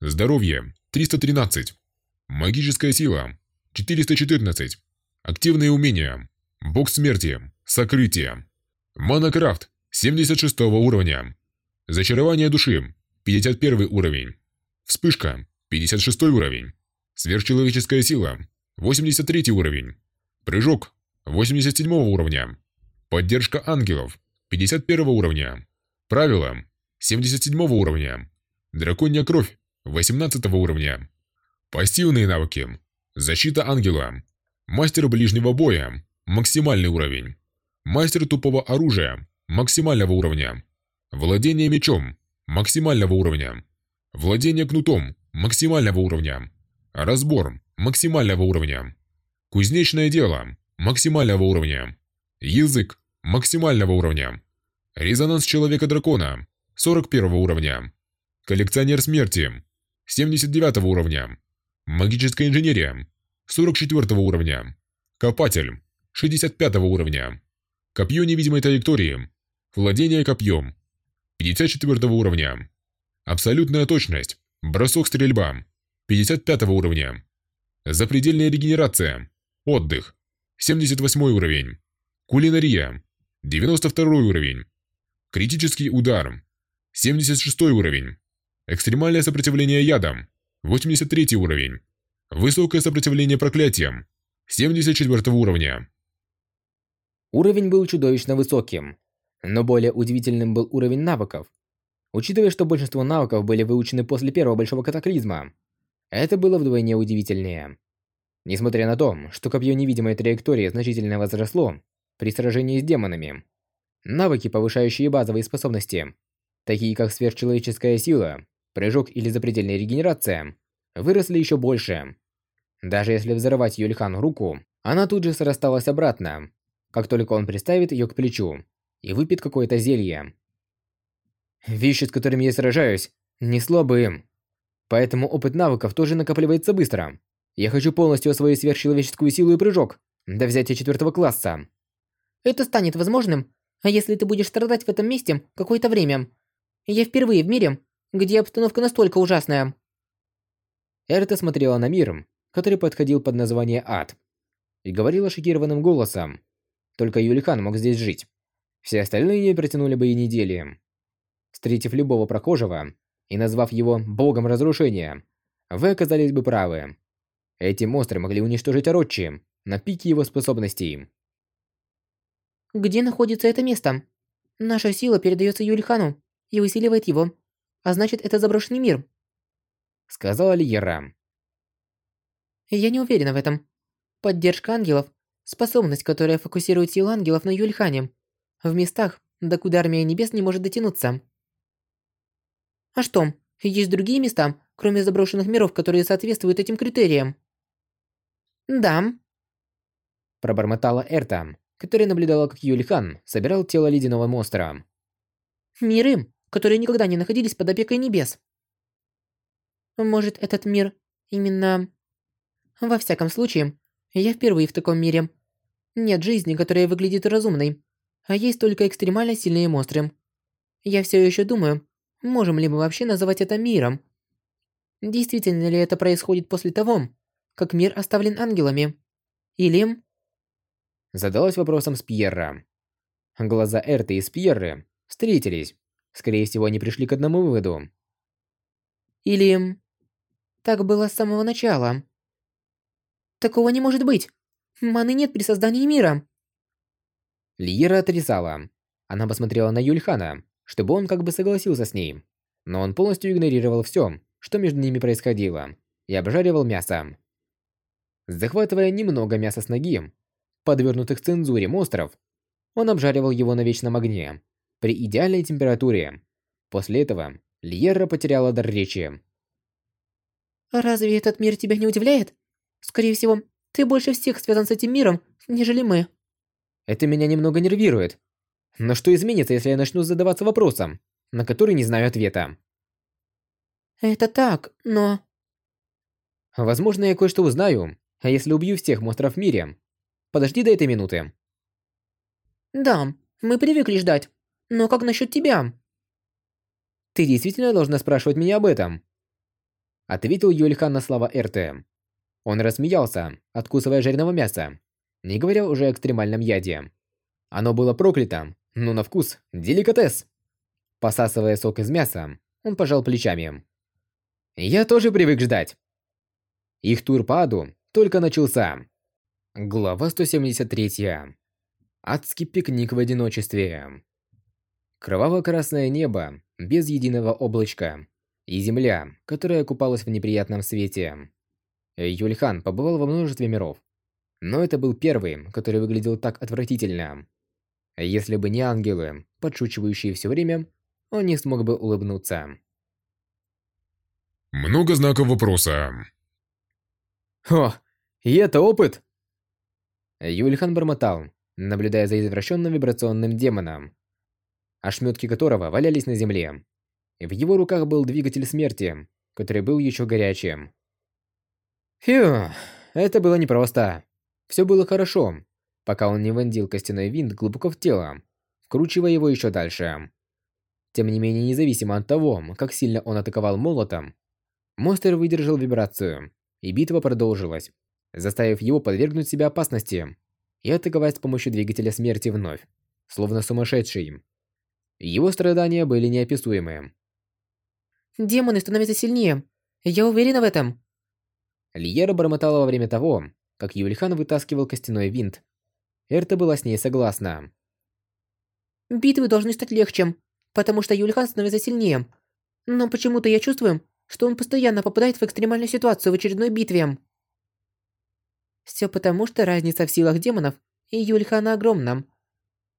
Здоровье 313. Магическая сила 414. Активные умения. Бог смерти. Сокрытие. Манакрафт 76 уровня. Зачарование души 51 уровень. Вспышка 56 уровень. Сверхчеловеческая сила 83 уровень. Прыжок 87 уровня. Поддержка ангелов 51 уровня. Правила 77 уровня. Драконья кровь 18 уровня. Пассивные навыки. Защита ангела. Мастер ближнего боя. Максимальный уровень. Мастер тупого оружия. Максимального уровня. Владение мечом. Максимального уровня. Владение кнутом. Максимального уровня. Разбор. Максимального уровня. Кузнечное дело. Максимального уровня. Язык. Максимального уровня. Резонанс Человека-дракона. 41 уровня. Коллекционер смерти. 79 уровня. Магическая инженерия. 44 уровня. Копатель. 65 уровня. Копье невидимой траектории. Владение копьем. 54 уровня. Абсолютная точность. Бросок стрельба. 55 уровня. Запредельная регенерация. Отдых. 78 уровень. Кулинария. 92 уровень. Критический удар. 76 уровень. Экстремальное сопротивление ядам. 83 уровень. Высокое сопротивление проклятиям. 74 уровня. Уровень был чудовищно высоким, но более удивительным был уровень навыков. Учитывая, что большинство навыков были выучены после первого большого катаклизма, это было вдвойне удивительнее. Несмотря на то, что копье невидимой траектории значительно возросло при сражении с демонами, навыки, повышающие базовые способности, такие как сверхчеловеческая сила, прыжок или запредельная регенерация, выросли еще больше. Даже если взорвать Юльхану руку, она тут же срасталась обратно, как только он приставит ее к плечу и выпьет какое-то зелье. Вещи, с которыми я сражаюсь, не слабые, поэтому опыт навыков тоже накапливается быстро. Я хочу полностью освоить сверхчеловеческую силу и прыжок до взятия четвертого класса. Это станет возможным, а если ты будешь страдать в этом месте какое-то время. Я впервые в мире, где обстановка настолько ужасная. Эрта смотрела на мир, который подходил под название Ад, и говорила шокированным голосом. Только Юлихан мог здесь жить. Все остальные протянули бы и недели. Встретив любого прохожего и назвав его богом разрушения, вы оказались бы правы. Эти монстры могли уничтожить Орочи на пике его способностей. Где находится это место? Наша сила передается Юлихану и усиливает его. А значит, это заброшенный мир. Сказала Лиера. Я не уверена в этом. Поддержка ангелов – способность, которая фокусирует силу ангелов на Юльхане. В местах, докуда армия небес не может дотянуться. А что, есть другие места, кроме заброшенных миров, которые соответствуют этим критериям? «Да», – пробормотала Эрта, которая наблюдала, как Юлихан собирал тело ледяного монстра. «Миры, которые никогда не находились под опекой небес. Может, этот мир именно... Во всяком случае, я впервые в таком мире. Нет жизни, которая выглядит разумной, а есть только экстремально сильные монстры. Я все еще думаю, можем ли мы вообще называть это миром? Действительно ли это происходит после того, как мир оставлен ангелами? Или... Задалась вопросом Спьерра. Глаза Эрты и Спьерры встретились. Скорее всего, они пришли к одному выводу. Или... Так было с самого начала. Такого не может быть. Маны нет при создании мира. Лиера отрицала. Она посмотрела на Юльхана, чтобы он как бы согласился с ней. Но он полностью игнорировал все, что между ними происходило, и обжаривал мясо захватывая немного мяса с ноги, подвергнутых цензуре монстров, он обжаривал его на вечном огне, при идеальной температуре. После этого Льерра потеряла дар речи. «Разве этот мир тебя не удивляет? Скорее всего, ты больше всех связан с этим миром, нежели мы». Это меня немного нервирует. Но что изменится, если я начну задаваться вопросом, на который не знаю ответа? Это так, но... Возможно, я кое-что узнаю, а если убью всех монстров в мире? Подожди до этой минуты. Да, мы привыкли ждать. Но как насчет тебя? Ты действительно должна спрашивать меня об этом? Ответил Юльхан на слова РТ. Он рассмеялся, откусывая жареного мяса, не говоря уже о экстремальном яде. Оно было проклято, но на вкус деликатес. Посасывая сок из мяса, он пожал плечами. Я тоже привык ждать. Их тур по аду только начался. Глава 173. Адский пикник в одиночестве. Кроваво-красное небо, без единого облачка. И земля, которая купалась в неприятном свете. Юльхан побывал во множестве миров. Но это был первый, который выглядел так отвратительно. Если бы не ангелы, подшучивающие все время, он не смог бы улыбнуться. Много знаков вопроса. О, и это опыт? Юльхан бормотал, наблюдая за извращенным вибрационным демоном, ошметки которого валялись на земле. В его руках был двигатель смерти, который был еще горячим. Фью, это было непросто. Все было хорошо, пока он не вонзил костяной винт глубоко в тело, вкручивая его еще дальше. Тем не менее, независимо от того, как сильно он атаковал молотом, монстр выдержал вибрацию и битва продолжилась, заставив его подвергнуть себя опасности и атаковать с помощью двигателя смерти вновь, словно сумасшедший. Его страдания были неописуемы. Демоны становятся сильнее. Я уверена в этом. Лиера бормотала во время того, как Юльхан вытаскивал костяной винт. Эрта была с ней согласна. Битвы должны стать легче, потому что Юльхан становится сильнее. Но почему-то я чувствую, что он постоянно попадает в экстремальную ситуацию в очередной битве. Все потому, что разница в силах демонов и Юльхана огромна.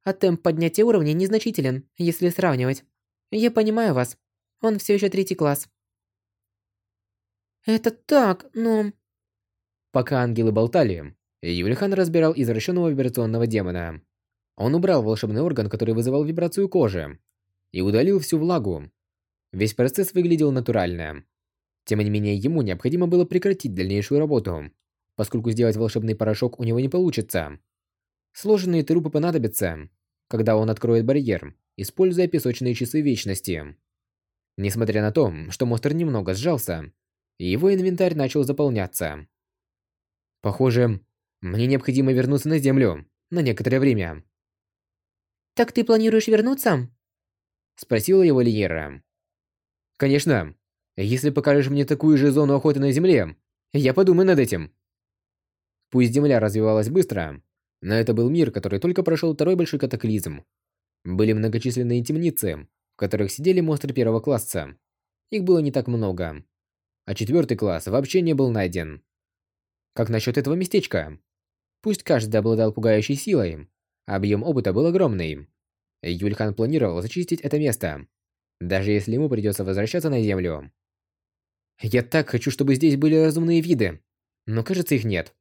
А темп поднятия уровня незначителен, если сравнивать. Я понимаю вас. Он все еще третий класс. Это так, но... Пока ангелы болтали, Юлихан разбирал извращенного вибрационного демона. Он убрал волшебный орган, который вызывал вибрацию кожи, и удалил всю влагу. Весь процесс выглядел натурально. Тем не менее, ему необходимо было прекратить дальнейшую работу, поскольку сделать волшебный порошок у него не получится. Сложенные трупы понадобятся, когда он откроет барьер, используя песочные часы вечности. Несмотря на то, что монстр немного сжался, его инвентарь начал заполняться. Похоже, мне необходимо вернуться на Землю на некоторое время. «Так ты планируешь вернуться?» Спросила его Лиера. «Конечно. Если покажешь мне такую же зону охоты на Земле, я подумаю над этим». Пусть Земля развивалась быстро, но это был мир, который только прошел второй большой катаклизм. Были многочисленные темницы, в которых сидели монстры первого класса. Их было не так много. А четвертый класс вообще не был найден. Как насчет этого местечка? Пусть каждый обладал пугающей силой, объем опыта был огромный. Юльхан планировал зачистить это место, даже если ему придется возвращаться на Землю. Я так хочу, чтобы здесь были разумные виды, но кажется их нет.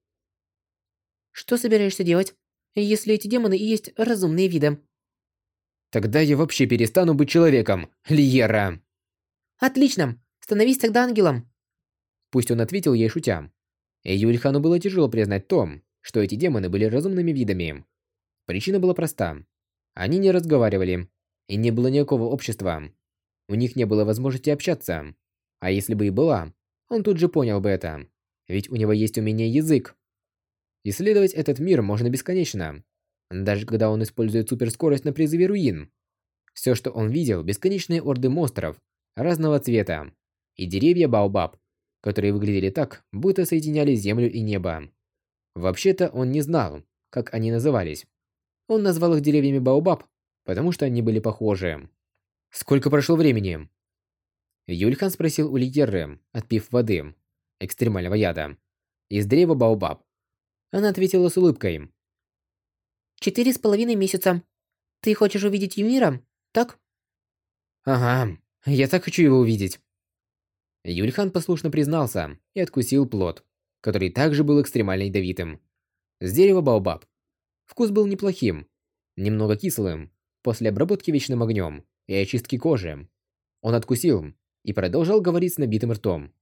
Что собираешься делать, если эти демоны и есть разумные виды? Тогда я вообще перестану быть человеком, Лиера. Отлично, становись тогда ангелом. Пусть он ответил ей шутя. Юльхану было тяжело признать то, что эти демоны были разумными видами. Причина была проста. Они не разговаривали, и не было никакого общества. У них не было возможности общаться. А если бы и была, он тут же понял бы это. Ведь у него есть умение язык. Исследовать этот мир можно бесконечно. Даже когда он использует суперскорость на призыве руин. Все, что он видел, бесконечные орды монстров разного цвета и деревья Баобаб, которые выглядели так, будто соединяли землю и небо. Вообще-то он не знал, как они назывались. Он назвал их деревьями Баобаб, потому что они были похожи. «Сколько прошло времени?» Юльхан спросил у Лигерры, отпив воды, экстремального яда, из древа Баобаб. Она ответила с улыбкой. «Четыре с половиной месяца. Ты хочешь увидеть Юмира, так?» «Ага, я так хочу его увидеть». Юльхан послушно признался и откусил плод, который также был экстремально ядовитым. С дерева Баобаб. Вкус был неплохим, немного кислым, после обработки вечным огнем и очистки кожи. Он откусил и продолжал говорить с набитым ртом.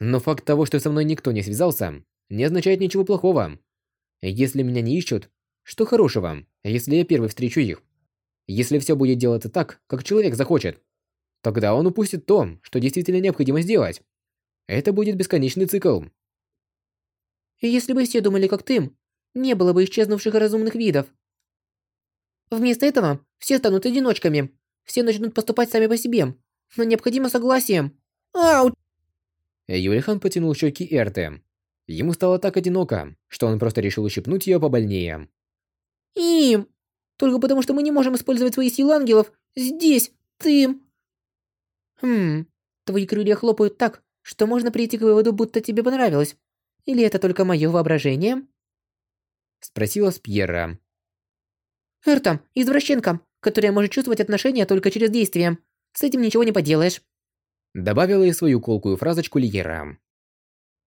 Но факт того, что со мной никто не связался, не означает ничего плохого. Если меня не ищут, что хорошего, если я первый встречу их? Если все будет делаться так, как человек захочет, тогда он упустит то, что действительно необходимо сделать. Это будет бесконечный цикл. И если бы все думали как ты, не было бы исчезнувших разумных видов. Вместо этого все станут одиночками. Все начнут поступать сами по себе. Но необходимо согласие. Ау! Юлихан потянул щеки Эрты. Ему стало так одиноко, что он просто решил ущипнуть ее побольнее. Им! Только потому, что мы не можем использовать свои силы ангелов. Здесь, ты... Хм, твои крылья хлопают так, что можно прийти к выводу, будто тебе понравилось. Или это только мое воображение? Спросила Спьера. Эрта, извращенка, которая может чувствовать отношения только через действие. С этим ничего не поделаешь. Добавила и свою колкую фразочку Лиера.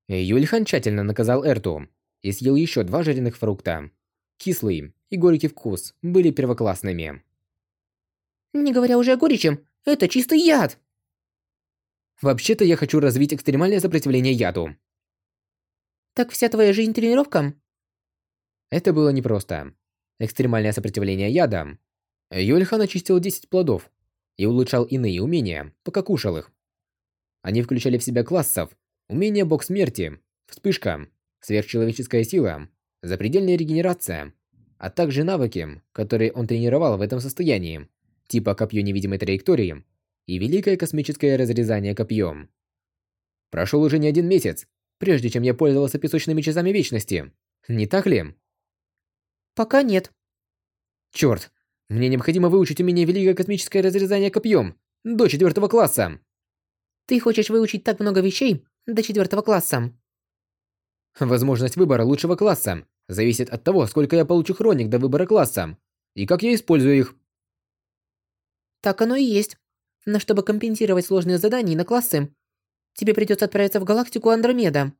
Юльхан тщательно наказал Эрту и съел еще два жареных фрукта. Кислый и горький вкус были первоклассными. Не говоря уже о горечи, это чистый яд. Вообще-то я хочу развить экстремальное сопротивление яду. Так вся твоя жизнь тренировка? Это было непросто. Экстремальное сопротивление яда. Юльхан очистил 10 плодов и улучшал иные умения, пока кушал их. Они включали в себя классов, умение бог смерти, вспышка, сверхчеловеческая сила, запредельная регенерация, а также навыки, которые он тренировал в этом состоянии. типа копье невидимой траектории и великое космическое разрезание копьем. Прошел уже не один месяц, прежде чем я пользовался песочными часами вечности. Не так ли? Пока нет. Черт, мне необходимо выучить умение великое космическое разрезание копьем до четвертого класса. Ты хочешь выучить так много вещей до четвертого класса? Возможность выбора лучшего класса зависит от того, сколько я получу хроник до выбора класса и как я использую их. Так оно и есть. Но чтобы компенсировать сложные задания на классы, тебе придется отправиться в галактику Андромеда.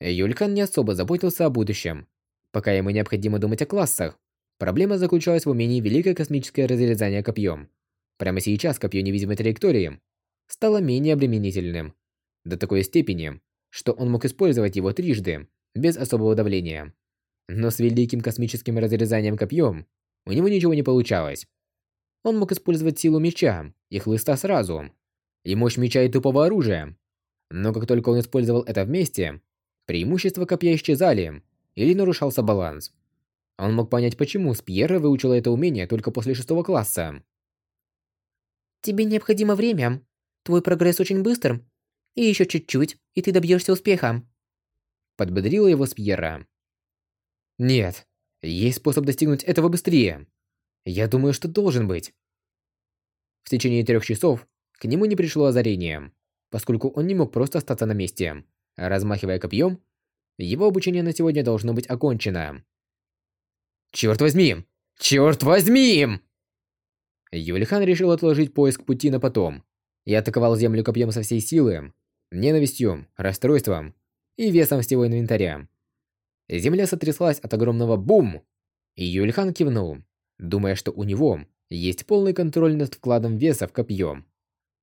Юлькан не особо заботился о будущем. Пока ему необходимо думать о классах, проблема заключалась в умении великое космическое разрезание копьем. Прямо сейчас копье невидимой траектории стало менее обременительным. До такой степени, что он мог использовать его трижды, без особого давления. Но с великим космическим разрезанием копьем у него ничего не получалось. Он мог использовать силу меча и хлыста сразу, и мощь меча и тупого оружия. Но как только он использовал это вместе, преимущества копья исчезали или нарушался баланс. Он мог понять, почему Спьера выучила это умение только после шестого класса. Тебе необходимо время. Твой прогресс очень быстр. И еще чуть-чуть, и ты добьешься успеха. Подбодрила его Спьера. Нет, есть способ достигнуть этого быстрее. Я думаю, что должен быть. В течение трех часов к нему не пришло озарение, поскольку он не мог просто остаться на месте. Размахивая копьем, его обучение на сегодня должно быть окончено. Черт возьми! Черт возьми! Юлихан решил отложить поиск пути на потом и атаковал землю копьем со всей силы, ненавистью, расстройством и весом всего инвентаря. Земля сотряслась от огромного бум, и Юльхан кивнул думая, что у него есть полный контроль над вкладом веса в копье.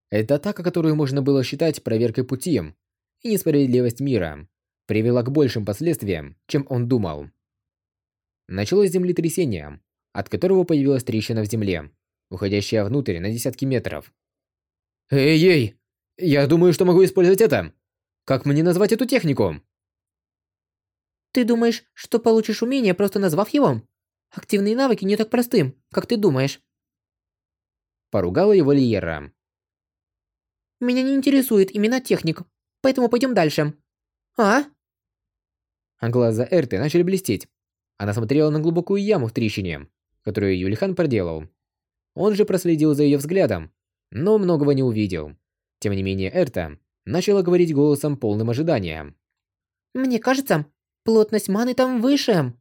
Эта атака, которую можно было считать проверкой пути, и несправедливость мира, привела к большим последствиям, чем он думал. Началось землетрясение, от которого появилась трещина в земле, уходящая внутрь на десятки метров. «Эй-ей! Я думаю, что могу использовать это! Как мне назвать эту технику?» Ты думаешь, что получишь умение, просто назвав его? Активные навыки не так просты, как ты думаешь. Поругала его Лиера. Меня не интересует имена техник, поэтому пойдем дальше. А? А глаза Эрты начали блестеть. Она смотрела на глубокую яму в трещине, которую Юлихан проделал. Он же проследил за ее взглядом, но многого не увидел. Тем не менее, Эрта начала говорить голосом полным ожидания. «Мне кажется, плотность маны там выше».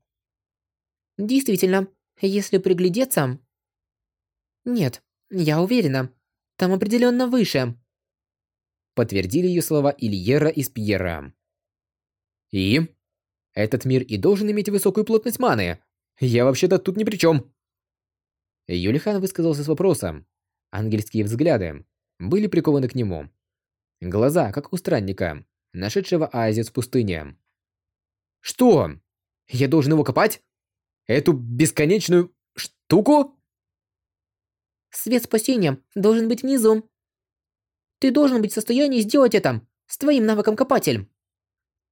Действительно, если приглядеться... Нет, я уверена, там определенно выше. Подтвердили ее слова Ильера и Спьера. И? Этот мир и должен иметь высокую плотность маны. Я вообще-то тут ни при чем. Юлихан высказался с вопросом. Ангельские взгляды были прикованы к нему. Глаза, как у странника, нашедшего оазис в пустыне. Что? Я должен его копать? Эту бесконечную штуку? Свет спасения должен быть внизу. Ты должен быть в состоянии сделать это с твоим навыком копатель.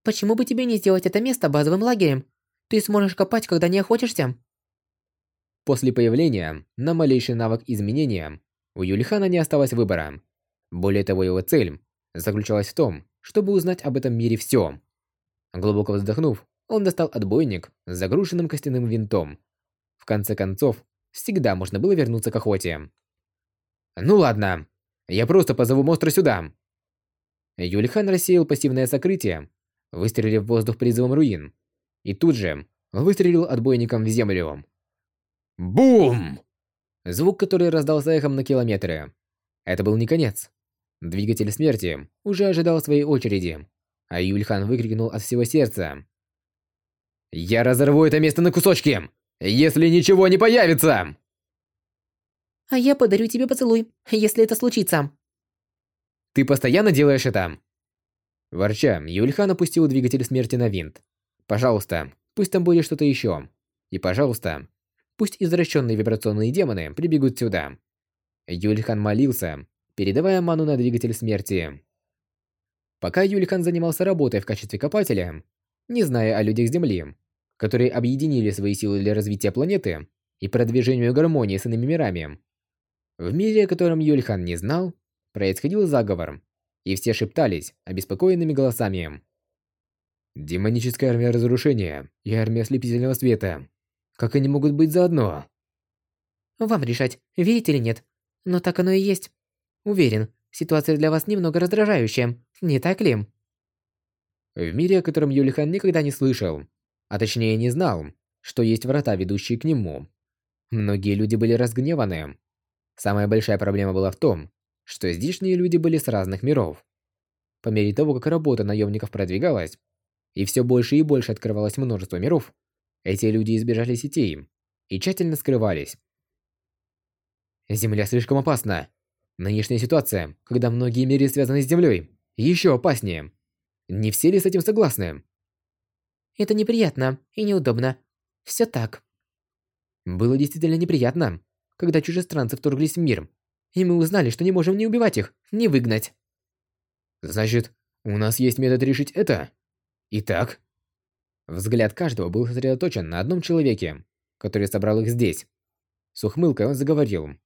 Почему бы тебе не сделать это место базовым лагерем? Ты сможешь копать, когда не охотишься. После появления на малейший навык изменения у Юлихана не осталось выбора. Более того, его цель заключалась в том, чтобы узнать об этом мире все. Глубоко вздохнув, он достал отбойник с загруженным костяным винтом. В конце концов, всегда можно было вернуться к охоте. «Ну ладно, я просто позову монстра сюда!» Юльхан рассеял пассивное сокрытие, выстрелив в воздух призывом руин, и тут же выстрелил отбойником в землю. Бум! Звук, который раздался эхом на километры. Это был не конец. Двигатель смерти уже ожидал своей очереди, а Юльхан выкрикнул от всего сердца. Я разорву это место на кусочки, если ничего не появится. А я подарю тебе поцелуй, если это случится. Ты постоянно делаешь это? Ворча, Юльхан опустил двигатель смерти на винт. Пожалуйста, пусть там будет что-то еще. И пожалуйста, пусть извращенные вибрационные демоны прибегут сюда. Юльхан молился, передавая ману на двигатель смерти. Пока Юльхан занимался работой в качестве копателя, не зная о людях Земли, которые объединили свои силы для развития планеты и продвижению гармонии с иными мирами. В мире, о котором Юльхан не знал, происходил заговор, и все шептались обеспокоенными голосами. Демоническая армия разрушения и армия ослепительного света. Как они могут быть заодно? Вам решать, верить или нет. Но так оно и есть. Уверен, ситуация для вас немного раздражающая, не так ли? В мире, о котором Юлихан никогда не слышал, а точнее не знал, что есть врата, ведущие к нему. Многие люди были разгневаны. Самая большая проблема была в том, что здешние люди были с разных миров. По мере того, как работа наемников продвигалась, и все больше и больше открывалось множество миров, эти люди избежали сетей и тщательно скрывались. Земля слишком опасна. Нынешняя ситуация, когда многие миры связаны с Землей, еще опаснее. Не все ли с этим согласны? Это неприятно и неудобно. Все так. Было действительно неприятно, когда чужестранцы вторглись в мир, и мы узнали, что не можем ни убивать их, ни выгнать. Значит, у нас есть метод решить это? Итак, взгляд каждого был сосредоточен на одном человеке, который собрал их здесь. С ухмылкой он заговорил.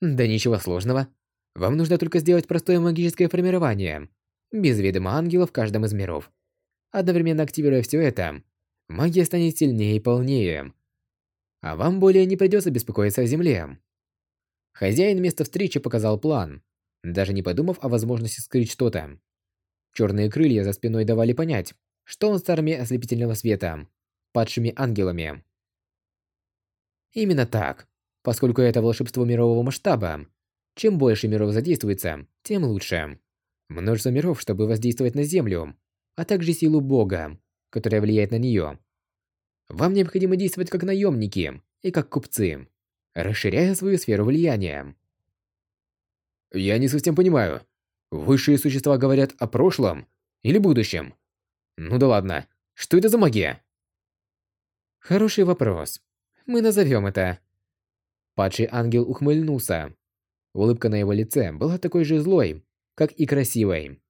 Да ничего сложного. Вам нужно только сделать простое магическое формирование, без ведома ангелов в каждом из миров. Одновременно активируя все это, магия станет сильнее и полнее. А вам более не придется беспокоиться о земле. Хозяин места встречи показал план, даже не подумав о возможности скрыть что-то. Черные крылья за спиной давали понять, что он с армией ослепительного света, падшими ангелами. Именно так. Поскольку это волшебство мирового масштаба, чем больше миров задействуется, тем лучше. Множество миров, чтобы воздействовать на Землю, а также силу Бога, которая влияет на нее. Вам необходимо действовать как наемники и как купцы, расширяя свою сферу влияния. Я не совсем понимаю. Высшие существа говорят о прошлом или будущем? Ну да ладно, что это за магия? Хороший вопрос. Мы назовем это Падший ангел ухмыльнулся. Улыбка на его лице была такой же злой, как и красивой.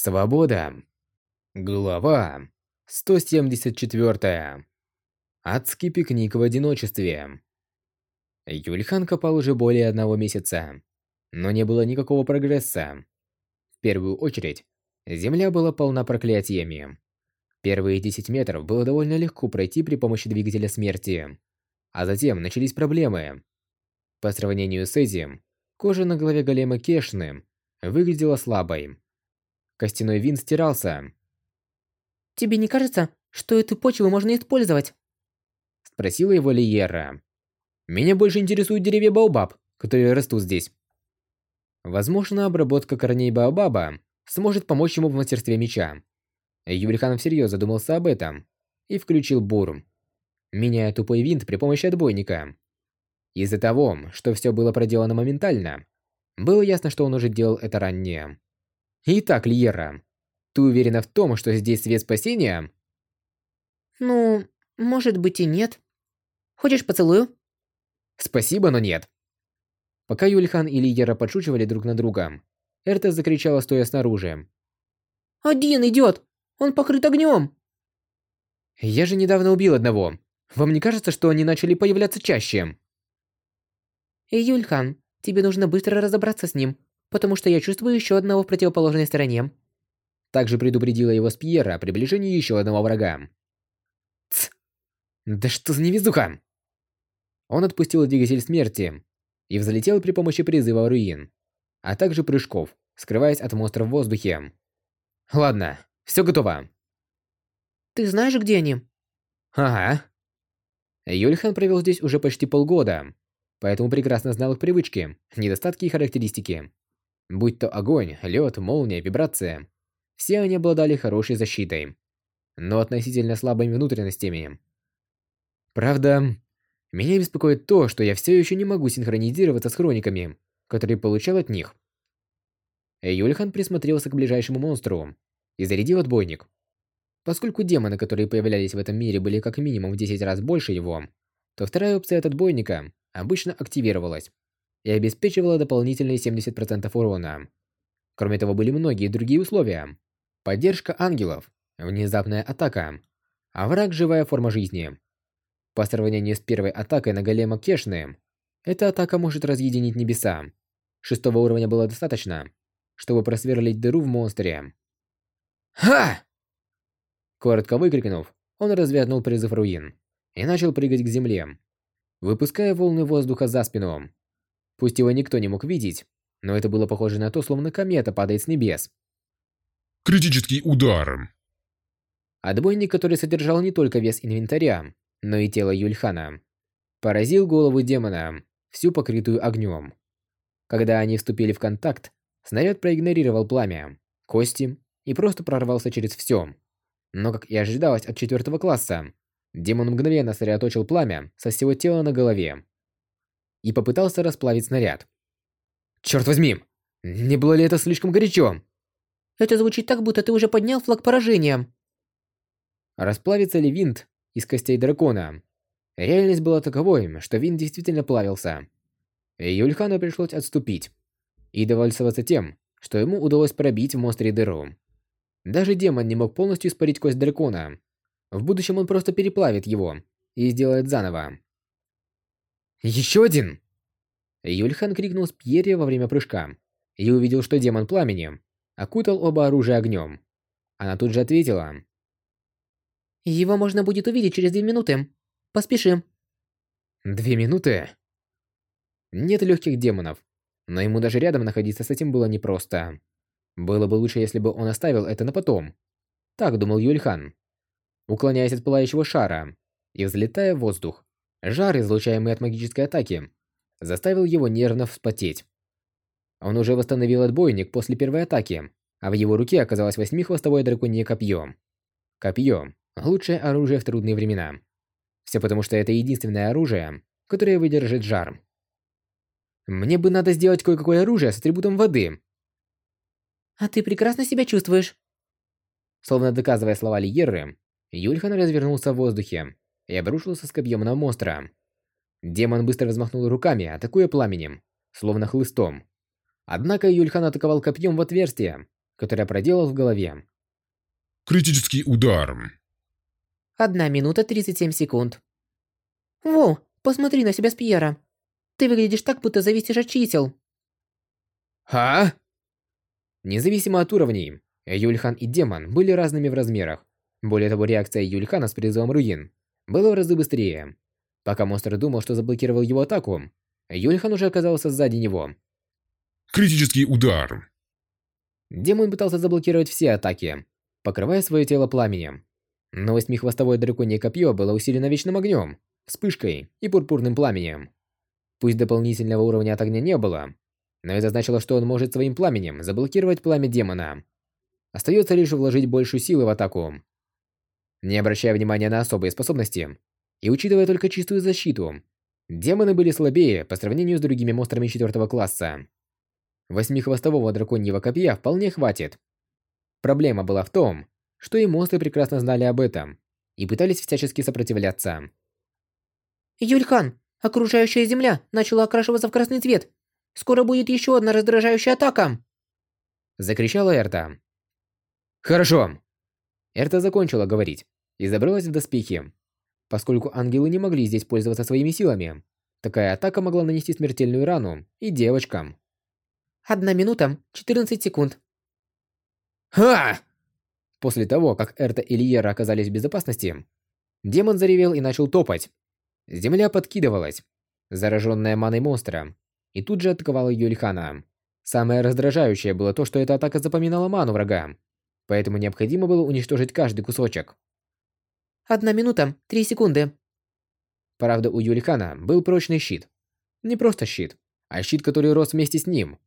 Свобода. Глава 174. Адский пикник в одиночестве. Юльхан копал уже более одного месяца, но не было никакого прогресса. В первую очередь, земля была полна проклятиями. Первые 10 метров было довольно легко пройти при помощи двигателя смерти. А затем начались проблемы. По сравнению с этим, кожа на голове голема Кешны выглядела слабой. Костяной винт стирался. «Тебе не кажется, что эту почву можно использовать?» Спросила его Лиера. «Меня больше интересуют деревья Баобаб, которые растут здесь». Возможно, обработка корней Баобаба сможет помочь ему в мастерстве меча. Юльхан всерьез задумался об этом и включил бурм меняя тупой винт при помощи отбойника. Из-за того, что все было проделано моментально, было ясно, что он уже делал это ранее. Итак, Льера, ты уверена в том, что здесь свет спасения? Ну, может быть и нет. Хочешь поцелую? Спасибо, но нет. Пока Юльхан и Лиера подшучивали друг на друга, Эрта закричала, стоя снаружи. «Один идет! Он покрыт огнем!» «Я же недавно убил одного. Вам не кажется, что они начали появляться чаще? Юльхан, тебе нужно быстро разобраться с ним, потому что я чувствую еще одного в противоположной стороне. Также предупредила его Спьера о приближении еще одного врага. Тсс! Да что за невезуха! Он отпустил двигатель смерти и взлетел при помощи призыва руин, а также прыжков, скрываясь от монстров в воздухе. Ладно, все готово. Ты знаешь, где они? Ага. Юльхан провел здесь уже почти полгода, поэтому прекрасно знал их привычки, недостатки и характеристики. Будь то огонь, лед, молния, вибрация, все они обладали хорошей защитой, но относительно слабыми внутренностями. Правда, меня беспокоит то, что я все еще не могу синхронизироваться с хрониками, которые получал от них. Юльхан присмотрелся к ближайшему монстру и зарядил отбойник. Поскольку демоны, которые появлялись в этом мире, были как минимум в 10 раз больше его, то вторая опция от отбойника обычно активировалась и обеспечивала дополнительные 70% урона. Кроме того, были многие другие условия. Поддержка ангелов, внезапная атака, а враг – живая форма жизни. По сравнению с первой атакой на голема Кешны, эта атака может разъединить небеса. Шестого уровня было достаточно, чтобы просверлить дыру в монстре. «Ха!» Коротко выкрикнув, он развернул призыв руин и начал прыгать к земле, выпуская волны воздуха за спину. Пусть его никто не мог видеть, но это было похоже на то, словно комета падает с небес. Критический удар. Отбойник, который содержал не только вес инвентаря, но и тело Юльхана, поразил голову демона, всю покрытую огнем. Когда они вступили в контакт, снаряд проигнорировал пламя, кости и просто прорвался через все. Но, как и ожидалось от четвертого класса, демон мгновенно сосредоточил пламя со всего тела на голове и попытался расплавить снаряд. Черт возьми! Не было ли это слишком горячо? Это звучит так, будто ты уже поднял флаг поражения. Расплавится ли винт из костей дракона? Реальность была таковой, что винт действительно плавился. Юльхану пришлось отступить и довольствоваться тем, что ему удалось пробить в монстре дыру. Даже демон не мог полностью испарить кость дракона. В будущем он просто переплавит его и сделает заново. «Еще один!» Юльхан крикнул с Пьерри во время прыжка и увидел, что демон пламени окутал оба оружия огнем. Она тут же ответила. «Его можно будет увидеть через две минуты. Поспешим». «Две минуты?» Нет легких демонов, но ему даже рядом находиться с этим было непросто. Было бы лучше, если бы он оставил это на потом. Так думал Юльхан. Уклоняясь от пылающего шара и взлетая в воздух, жар, излучаемый от магической атаки, заставил его нервно вспотеть. Он уже восстановил отбойник после первой атаки, а в его руке оказалось восьмихвостовое драконье копье. Копье – лучшее оружие в трудные времена. Все потому, что это единственное оружие, которое выдержит жар. Мне бы надо сделать кое-какое оружие с атрибутом воды. А ты прекрасно себя чувствуешь. Словно доказывая слова Лиерры, Юльхан развернулся в воздухе и обрушился с копьем на монстра. Демон быстро взмахнул руками, атакуя пламенем, словно хлыстом. Однако Юльхан атаковал копьем в отверстие, которое проделал в голове. Критический удар. Одна минута 37 секунд. Во, посмотри на себя с Пьера. Ты выглядишь так, будто зависишь от чисел. А? Независимо от уровней, Юльхан и демон были разными в размерах. Более того, реакция Юльхана с призывом руин была в разы быстрее. Пока монстр думал, что заблокировал его атаку, Юльхан уже оказался сзади него. Критический удар. Демон пытался заблокировать все атаки, покрывая свое тело пламенем. Но восьмихвостовое драконье копье было усилено вечным огнем, вспышкой и пурпурным пламенем. Пусть дополнительного уровня от огня не было, но это значило, что он может своим пламенем заблокировать пламя демона. Остается лишь вложить большую силу в атаку. Не обращая внимания на особые способности, и учитывая только чистую защиту, демоны были слабее по сравнению с другими монстрами четвертого класса. Восьмихвостового драконьего копья вполне хватит. Проблема была в том, что и монстры прекрасно знали об этом и пытались всячески сопротивляться. Юльхан, окружающая земля начала окрашиваться в красный цвет. Скоро будет еще одна раздражающая атака. Закричала Эрта. Хорошо. Эрта закончила говорить и забралась в доспехи. Поскольку ангелы не могли здесь пользоваться своими силами, такая атака могла нанести смертельную рану и девочкам. Одна минута, 14 секунд. Ха! После того, как Эрта и Лиера оказались в безопасности, демон заревел и начал топать. Земля подкидывалась, зараженная маной монстра, и тут же атаковала Юльхана. Самое раздражающее было то, что эта атака запоминала ману врага, поэтому необходимо было уничтожить каждый кусочек. Одна минута, три секунды. Правда, у Юлихана был прочный щит. Не просто щит, а щит, который рос вместе с ним.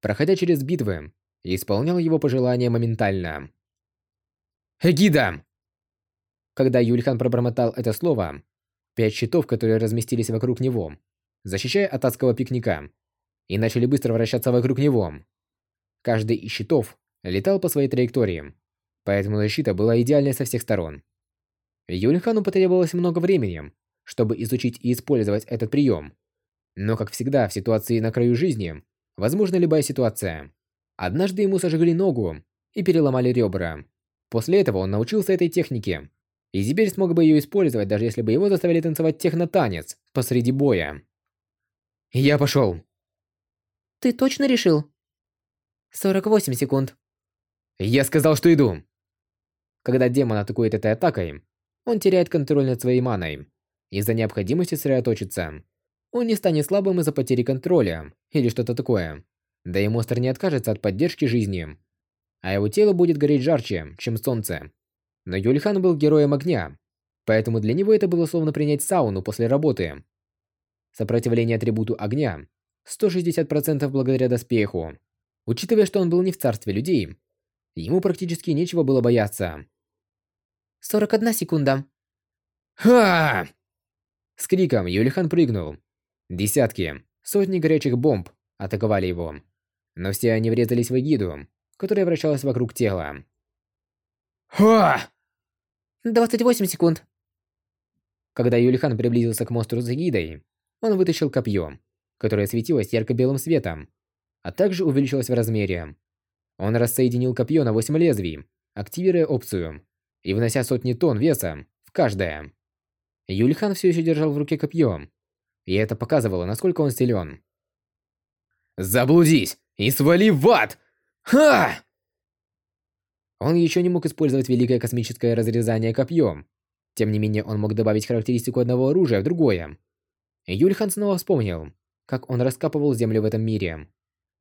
Проходя через битвы, исполнял его пожелания моментально. «Эгида!» Когда Юльхан пробормотал это слово, пять щитов, которые разместились вокруг него, защищая от адского пикника, и начали быстро вращаться вокруг него. Каждый из щитов летал по своей траектории, поэтому защита была идеальной со всех сторон. Юльхану потребовалось много времени, чтобы изучить и использовать этот прием. Но, как всегда, в ситуации на краю жизни, возможна любая ситуация. Однажды ему сожгли ногу и переломали ребра. После этого он научился этой технике И теперь смог бы ее использовать, даже если бы его заставили танцевать техно-танец посреди боя. Я пошел. Ты точно решил? 48 секунд. Я сказал, что иду. Когда демон атакует этой атакой, он теряет контроль над своей маной из-за необходимости сосредоточиться. Он не станет слабым из-за потери контроля или что-то такое. Да и монстр не откажется от поддержки жизни. А его тело будет гореть жарче, чем солнце. Но Юльхан был героем огня, поэтому для него это было словно принять сауну после работы. Сопротивление атрибуту огня 160% благодаря доспеху. Учитывая, что он был не в царстве людей, ему практически нечего было бояться. 41 секунда. Ха! С криком Юлихан прыгнул. Десятки, сотни горячих бомб атаковали его. Но все они врезались в эгиду, которая вращалась вокруг тела. Ха! 28 секунд. Когда Юлихан приблизился к монстру с эгидой, он вытащил копье, которое светилось ярко-белым светом, а также увеличилось в размере. Он рассоединил копье на 8 лезвий, активируя опцию, и внося сотни тонн веса в каждое. Юльхан все еще держал в руке копье, и это показывало, насколько он силен. «Заблудись и свали в ад! Ха!» Он еще не мог использовать великое космическое разрезание копьем. Тем не менее, он мог добавить характеристику одного оружия в другое. Юльхан снова вспомнил, как он раскапывал землю в этом мире,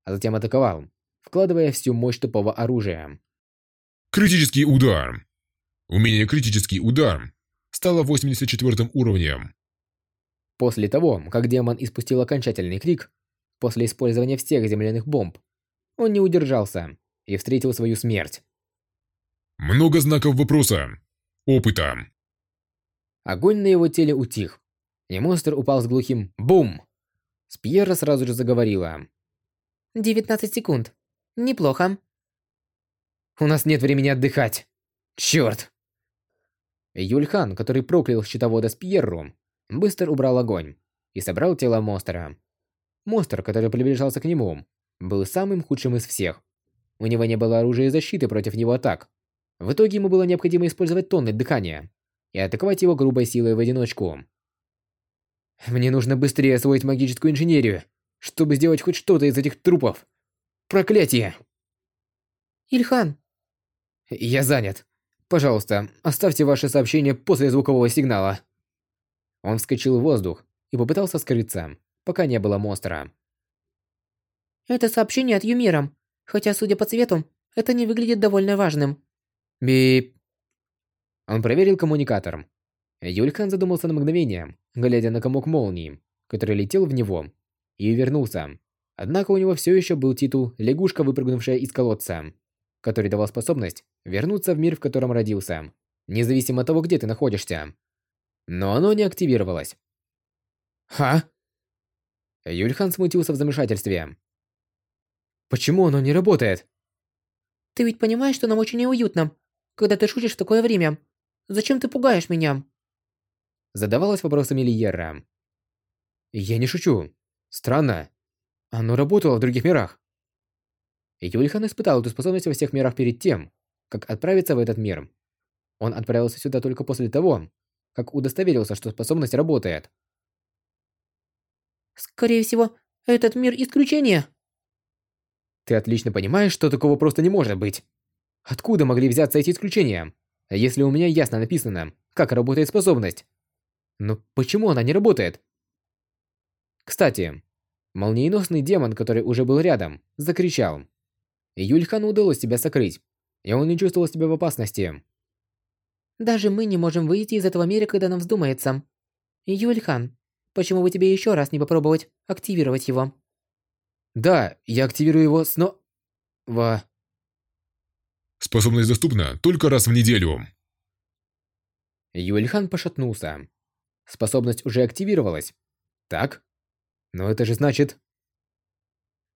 а затем атаковал, вкладывая всю мощь тупого оружия. Критический удар. Умение критический удар стало 84 уровнем. После того, как демон испустил окончательный крик, после использования всех земляных бомб, он не удержался и встретил свою смерть. Много знаков вопроса. Опыта. Огонь на его теле утих, и монстр упал с глухим «бум». Спьера сразу же заговорила. 19 секунд. Неплохо. У нас нет времени отдыхать. Черт! Юльхан, который проклял щитовода Спьерру, быстро убрал огонь и собрал тело монстра. Монстр, который приближался к нему, был самым худшим из всех. У него не было оружия и защиты против него атак. В итоге ему было необходимо использовать тонны дыхания и атаковать его грубой силой в одиночку. Мне нужно быстрее освоить магическую инженерию, чтобы сделать хоть что-то из этих трупов. Проклятие! Ильхан. Я занят. Пожалуйста, оставьте ваше сообщение после звукового сигнала. Он вскочил в воздух и попытался скрыться, пока не было монстра. Это сообщение от Юмира. Хотя, судя по цвету, это не выглядит довольно важным. Бип. Он проверил коммуникатор. Юльхан задумался на мгновение, глядя на комок молнии, который летел в него, и вернулся. Однако у него все еще был титул «Лягушка, выпрыгнувшая из колодца», который давал способность вернуться в мир, в котором родился, независимо от того, где ты находишься. Но оно не активировалось. «Ха?» Юльхан смутился в замешательстве. «Почему оно не работает?» «Ты ведь понимаешь, что нам очень неуютно, когда ты шутишь в такое время. Зачем ты пугаешь меня?» Задавалась вопросами Лиера. «Я не шучу. Странно. Оно работало в других мирах». Юльхан испытал эту способность во всех мирах перед тем, как отправиться в этот мир. Он отправился сюда только после того, как удостоверился, что способность работает. «Скорее всего, этот мир исключение». Ты отлично понимаешь, что такого просто не может быть. Откуда могли взяться эти исключения, если у меня ясно написано, как работает способность? Но почему она не работает? Кстати, молниеносный демон, который уже был рядом, закричал. Юльхану удалось себя сокрыть, и он не чувствовал себя в опасности. Даже мы не можем выйти из этого мира, когда нам вздумается. Юльхан, почему бы тебе еще раз не попробовать активировать его? Да, я активирую его сно... Во... Способность доступна только раз в неделю. Юльхан пошатнулся. Способность уже активировалась. Так? Но это же значит...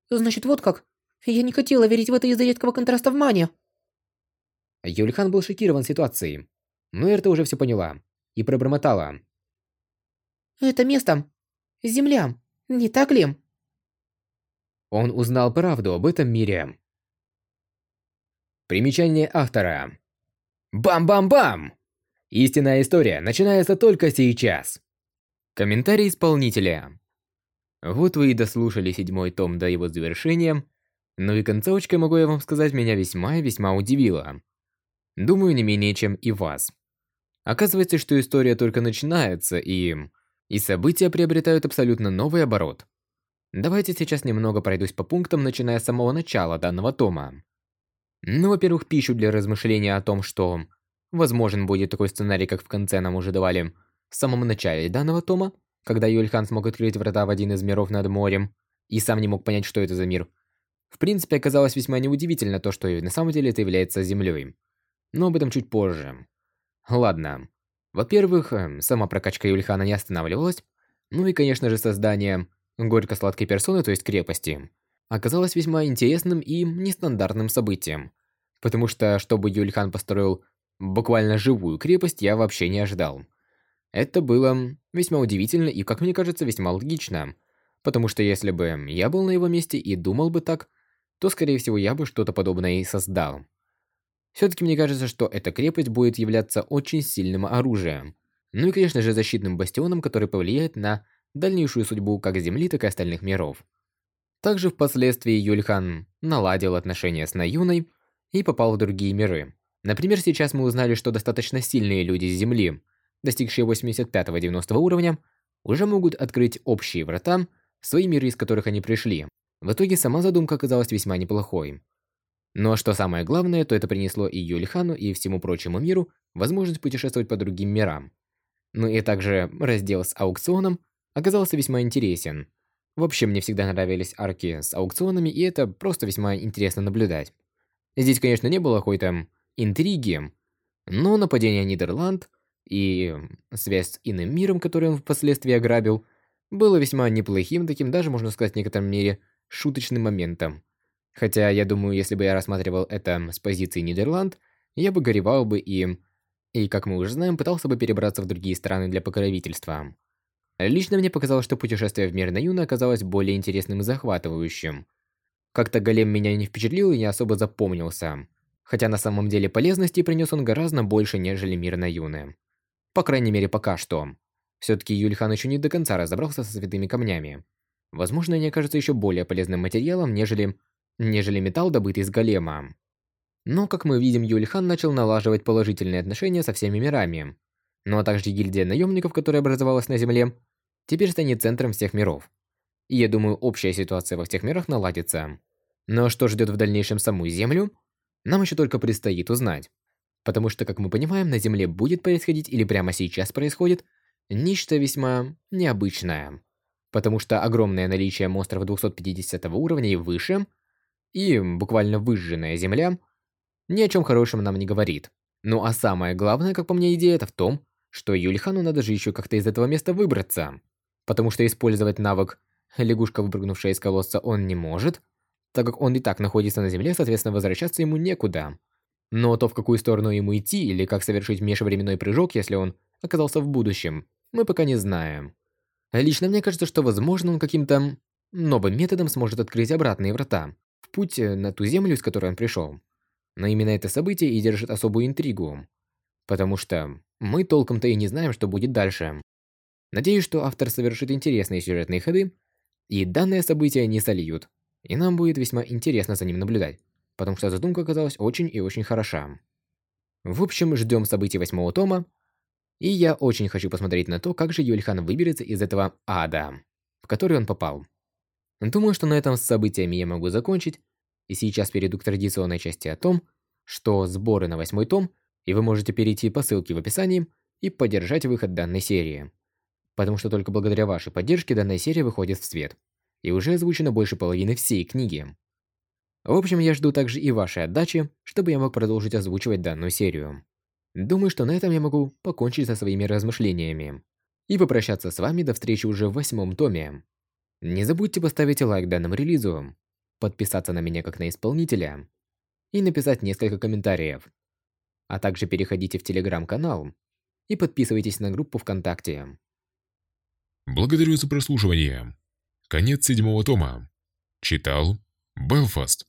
Значит, вот как. Я не хотела верить в это из-за редкого контраста в мане. Юльхан был шокирован ситуацией. Но Эрта уже все поняла. И пробормотала. Это место... Земля. Не так ли? Он узнал правду об этом мире. Примечание автора. Бам-бам-бам! Истинная история начинается только сейчас. Комментарий исполнителя. Вот вы и дослушали седьмой том до его завершения, но и концовочка, могу я вам сказать, меня весьма и весьма удивила. Думаю, не менее, чем и вас. Оказывается, что история только начинается, и... И события приобретают абсолютно новый оборот. Давайте сейчас немного пройдусь по пунктам, начиная с самого начала данного тома. Ну, во-первых, пищу для размышления о том, что возможен будет такой сценарий, как в конце нам уже давали в самом начале данного тома, когда Юльхан смог открыть врата в один из миров над морем и сам не мог понять, что это за мир. В принципе, оказалось весьма неудивительно то, что на самом деле это является землей. Но об этом чуть позже. Ладно. Во-первых, эм, сама прокачка Юльхана не останавливалась. Ну и, конечно же, создание горько-сладкой персоны, то есть крепости, оказалось весьма интересным и нестандартным событием. Потому что, чтобы Юльхан построил буквально живую крепость, я вообще не ожидал. Это было весьма удивительно и, как мне кажется, весьма логично. Потому что если бы я был на его месте и думал бы так, то, скорее всего, я бы что-то подобное и создал. Все-таки мне кажется, что эта крепость будет являться очень сильным оружием. Ну и, конечно же, защитным бастионом, который повлияет на дальнейшую судьбу как Земли, так и остальных миров. Также впоследствии Юльхан наладил отношения с Наюной и попал в другие миры. Например, сейчас мы узнали, что достаточно сильные люди с Земли, достигшие 85-90 уровня, уже могут открыть общие врата в свои миры, из которых они пришли. В итоге сама задумка оказалась весьма неплохой. Но что самое главное, то это принесло и Юльхану, и всему прочему миру возможность путешествовать по другим мирам. Ну и также раздел с аукционом оказался весьма интересен. В общем, мне всегда нравились арки с аукционами, и это просто весьма интересно наблюдать. Здесь, конечно, не было какой-то интриги, но нападение Нидерланд и связь с иным миром, который он впоследствии ограбил, было весьма неплохим, таким даже, можно сказать, в некотором мере, шуточным моментом. Хотя, я думаю, если бы я рассматривал это с позиции Нидерланд, я бы горевал бы и... И, как мы уже знаем, пытался бы перебраться в другие страны для покровительства. Лично мне показалось, что путешествие в мир Наюна оказалось более интересным и захватывающим. Как-то голем меня не впечатлил и не особо запомнился. Хотя на самом деле полезности принес он гораздо больше, нежели мир Наюны. По крайней мере, пока что. Все-таки Юльхан еще не до конца разобрался со святыми камнями. Возможно, они окажутся еще более полезным материалом, нежели нежели металл, добытый из голема. Но, как мы видим, Юльхан начал налаживать положительные отношения со всеми мирами. Ну а также гильдия наемников, которая образовалась на Земле, теперь станет центром всех миров. И я думаю, общая ситуация во всех мирах наладится. Но что ждет в дальнейшем саму Землю, нам еще только предстоит узнать. Потому что, как мы понимаем, на Земле будет происходить или прямо сейчас происходит нечто весьма необычное. Потому что огромное наличие монстров 250 уровня и выше – и буквально выжженная земля ни о чем хорошем нам не говорит. Ну а самое главное, как по мне, идея это в том, что Юльхану надо же еще как-то из этого места выбраться. Потому что использовать навык «лягушка, выпрыгнувшая из колодца» он не может, так как он и так находится на земле, соответственно, возвращаться ему некуда. Но то, в какую сторону ему идти, или как совершить межвременной прыжок, если он оказался в будущем, мы пока не знаем. Лично мне кажется, что, возможно, он каким-то новым методом сможет открыть обратные врата в путь э, на ту землю, с которой он пришел. Но именно это событие и держит особую интригу. Потому что мы толком-то и не знаем, что будет дальше. Надеюсь, что автор совершит интересные сюжетные ходы, и данное событие не сольют. И нам будет весьма интересно за ним наблюдать, потому что задумка оказалась очень и очень хороша. В общем, ждем событий восьмого тома, и я очень хочу посмотреть на то, как же Юльхан выберется из этого ада, в который он попал. Думаю, что на этом с событиями я могу закончить, и сейчас перейду к традиционной части о том, что сборы на восьмой том, и вы можете перейти по ссылке в описании и поддержать выход данной серии. Потому что только благодаря вашей поддержке данная серия выходит в свет, и уже озвучено больше половины всей книги. В общем, я жду также и вашей отдачи, чтобы я мог продолжить озвучивать данную серию. Думаю, что на этом я могу покончить со своими размышлениями и попрощаться с вами до встречи уже в восьмом томе. Не забудьте поставить лайк данному релизу, подписаться на меня как на исполнителя и написать несколько комментариев. А также переходите в телеграм-канал и подписывайтесь на группу ВКонтакте. Благодарю за прослушивание. Конец седьмого тома. Читал Белфаст.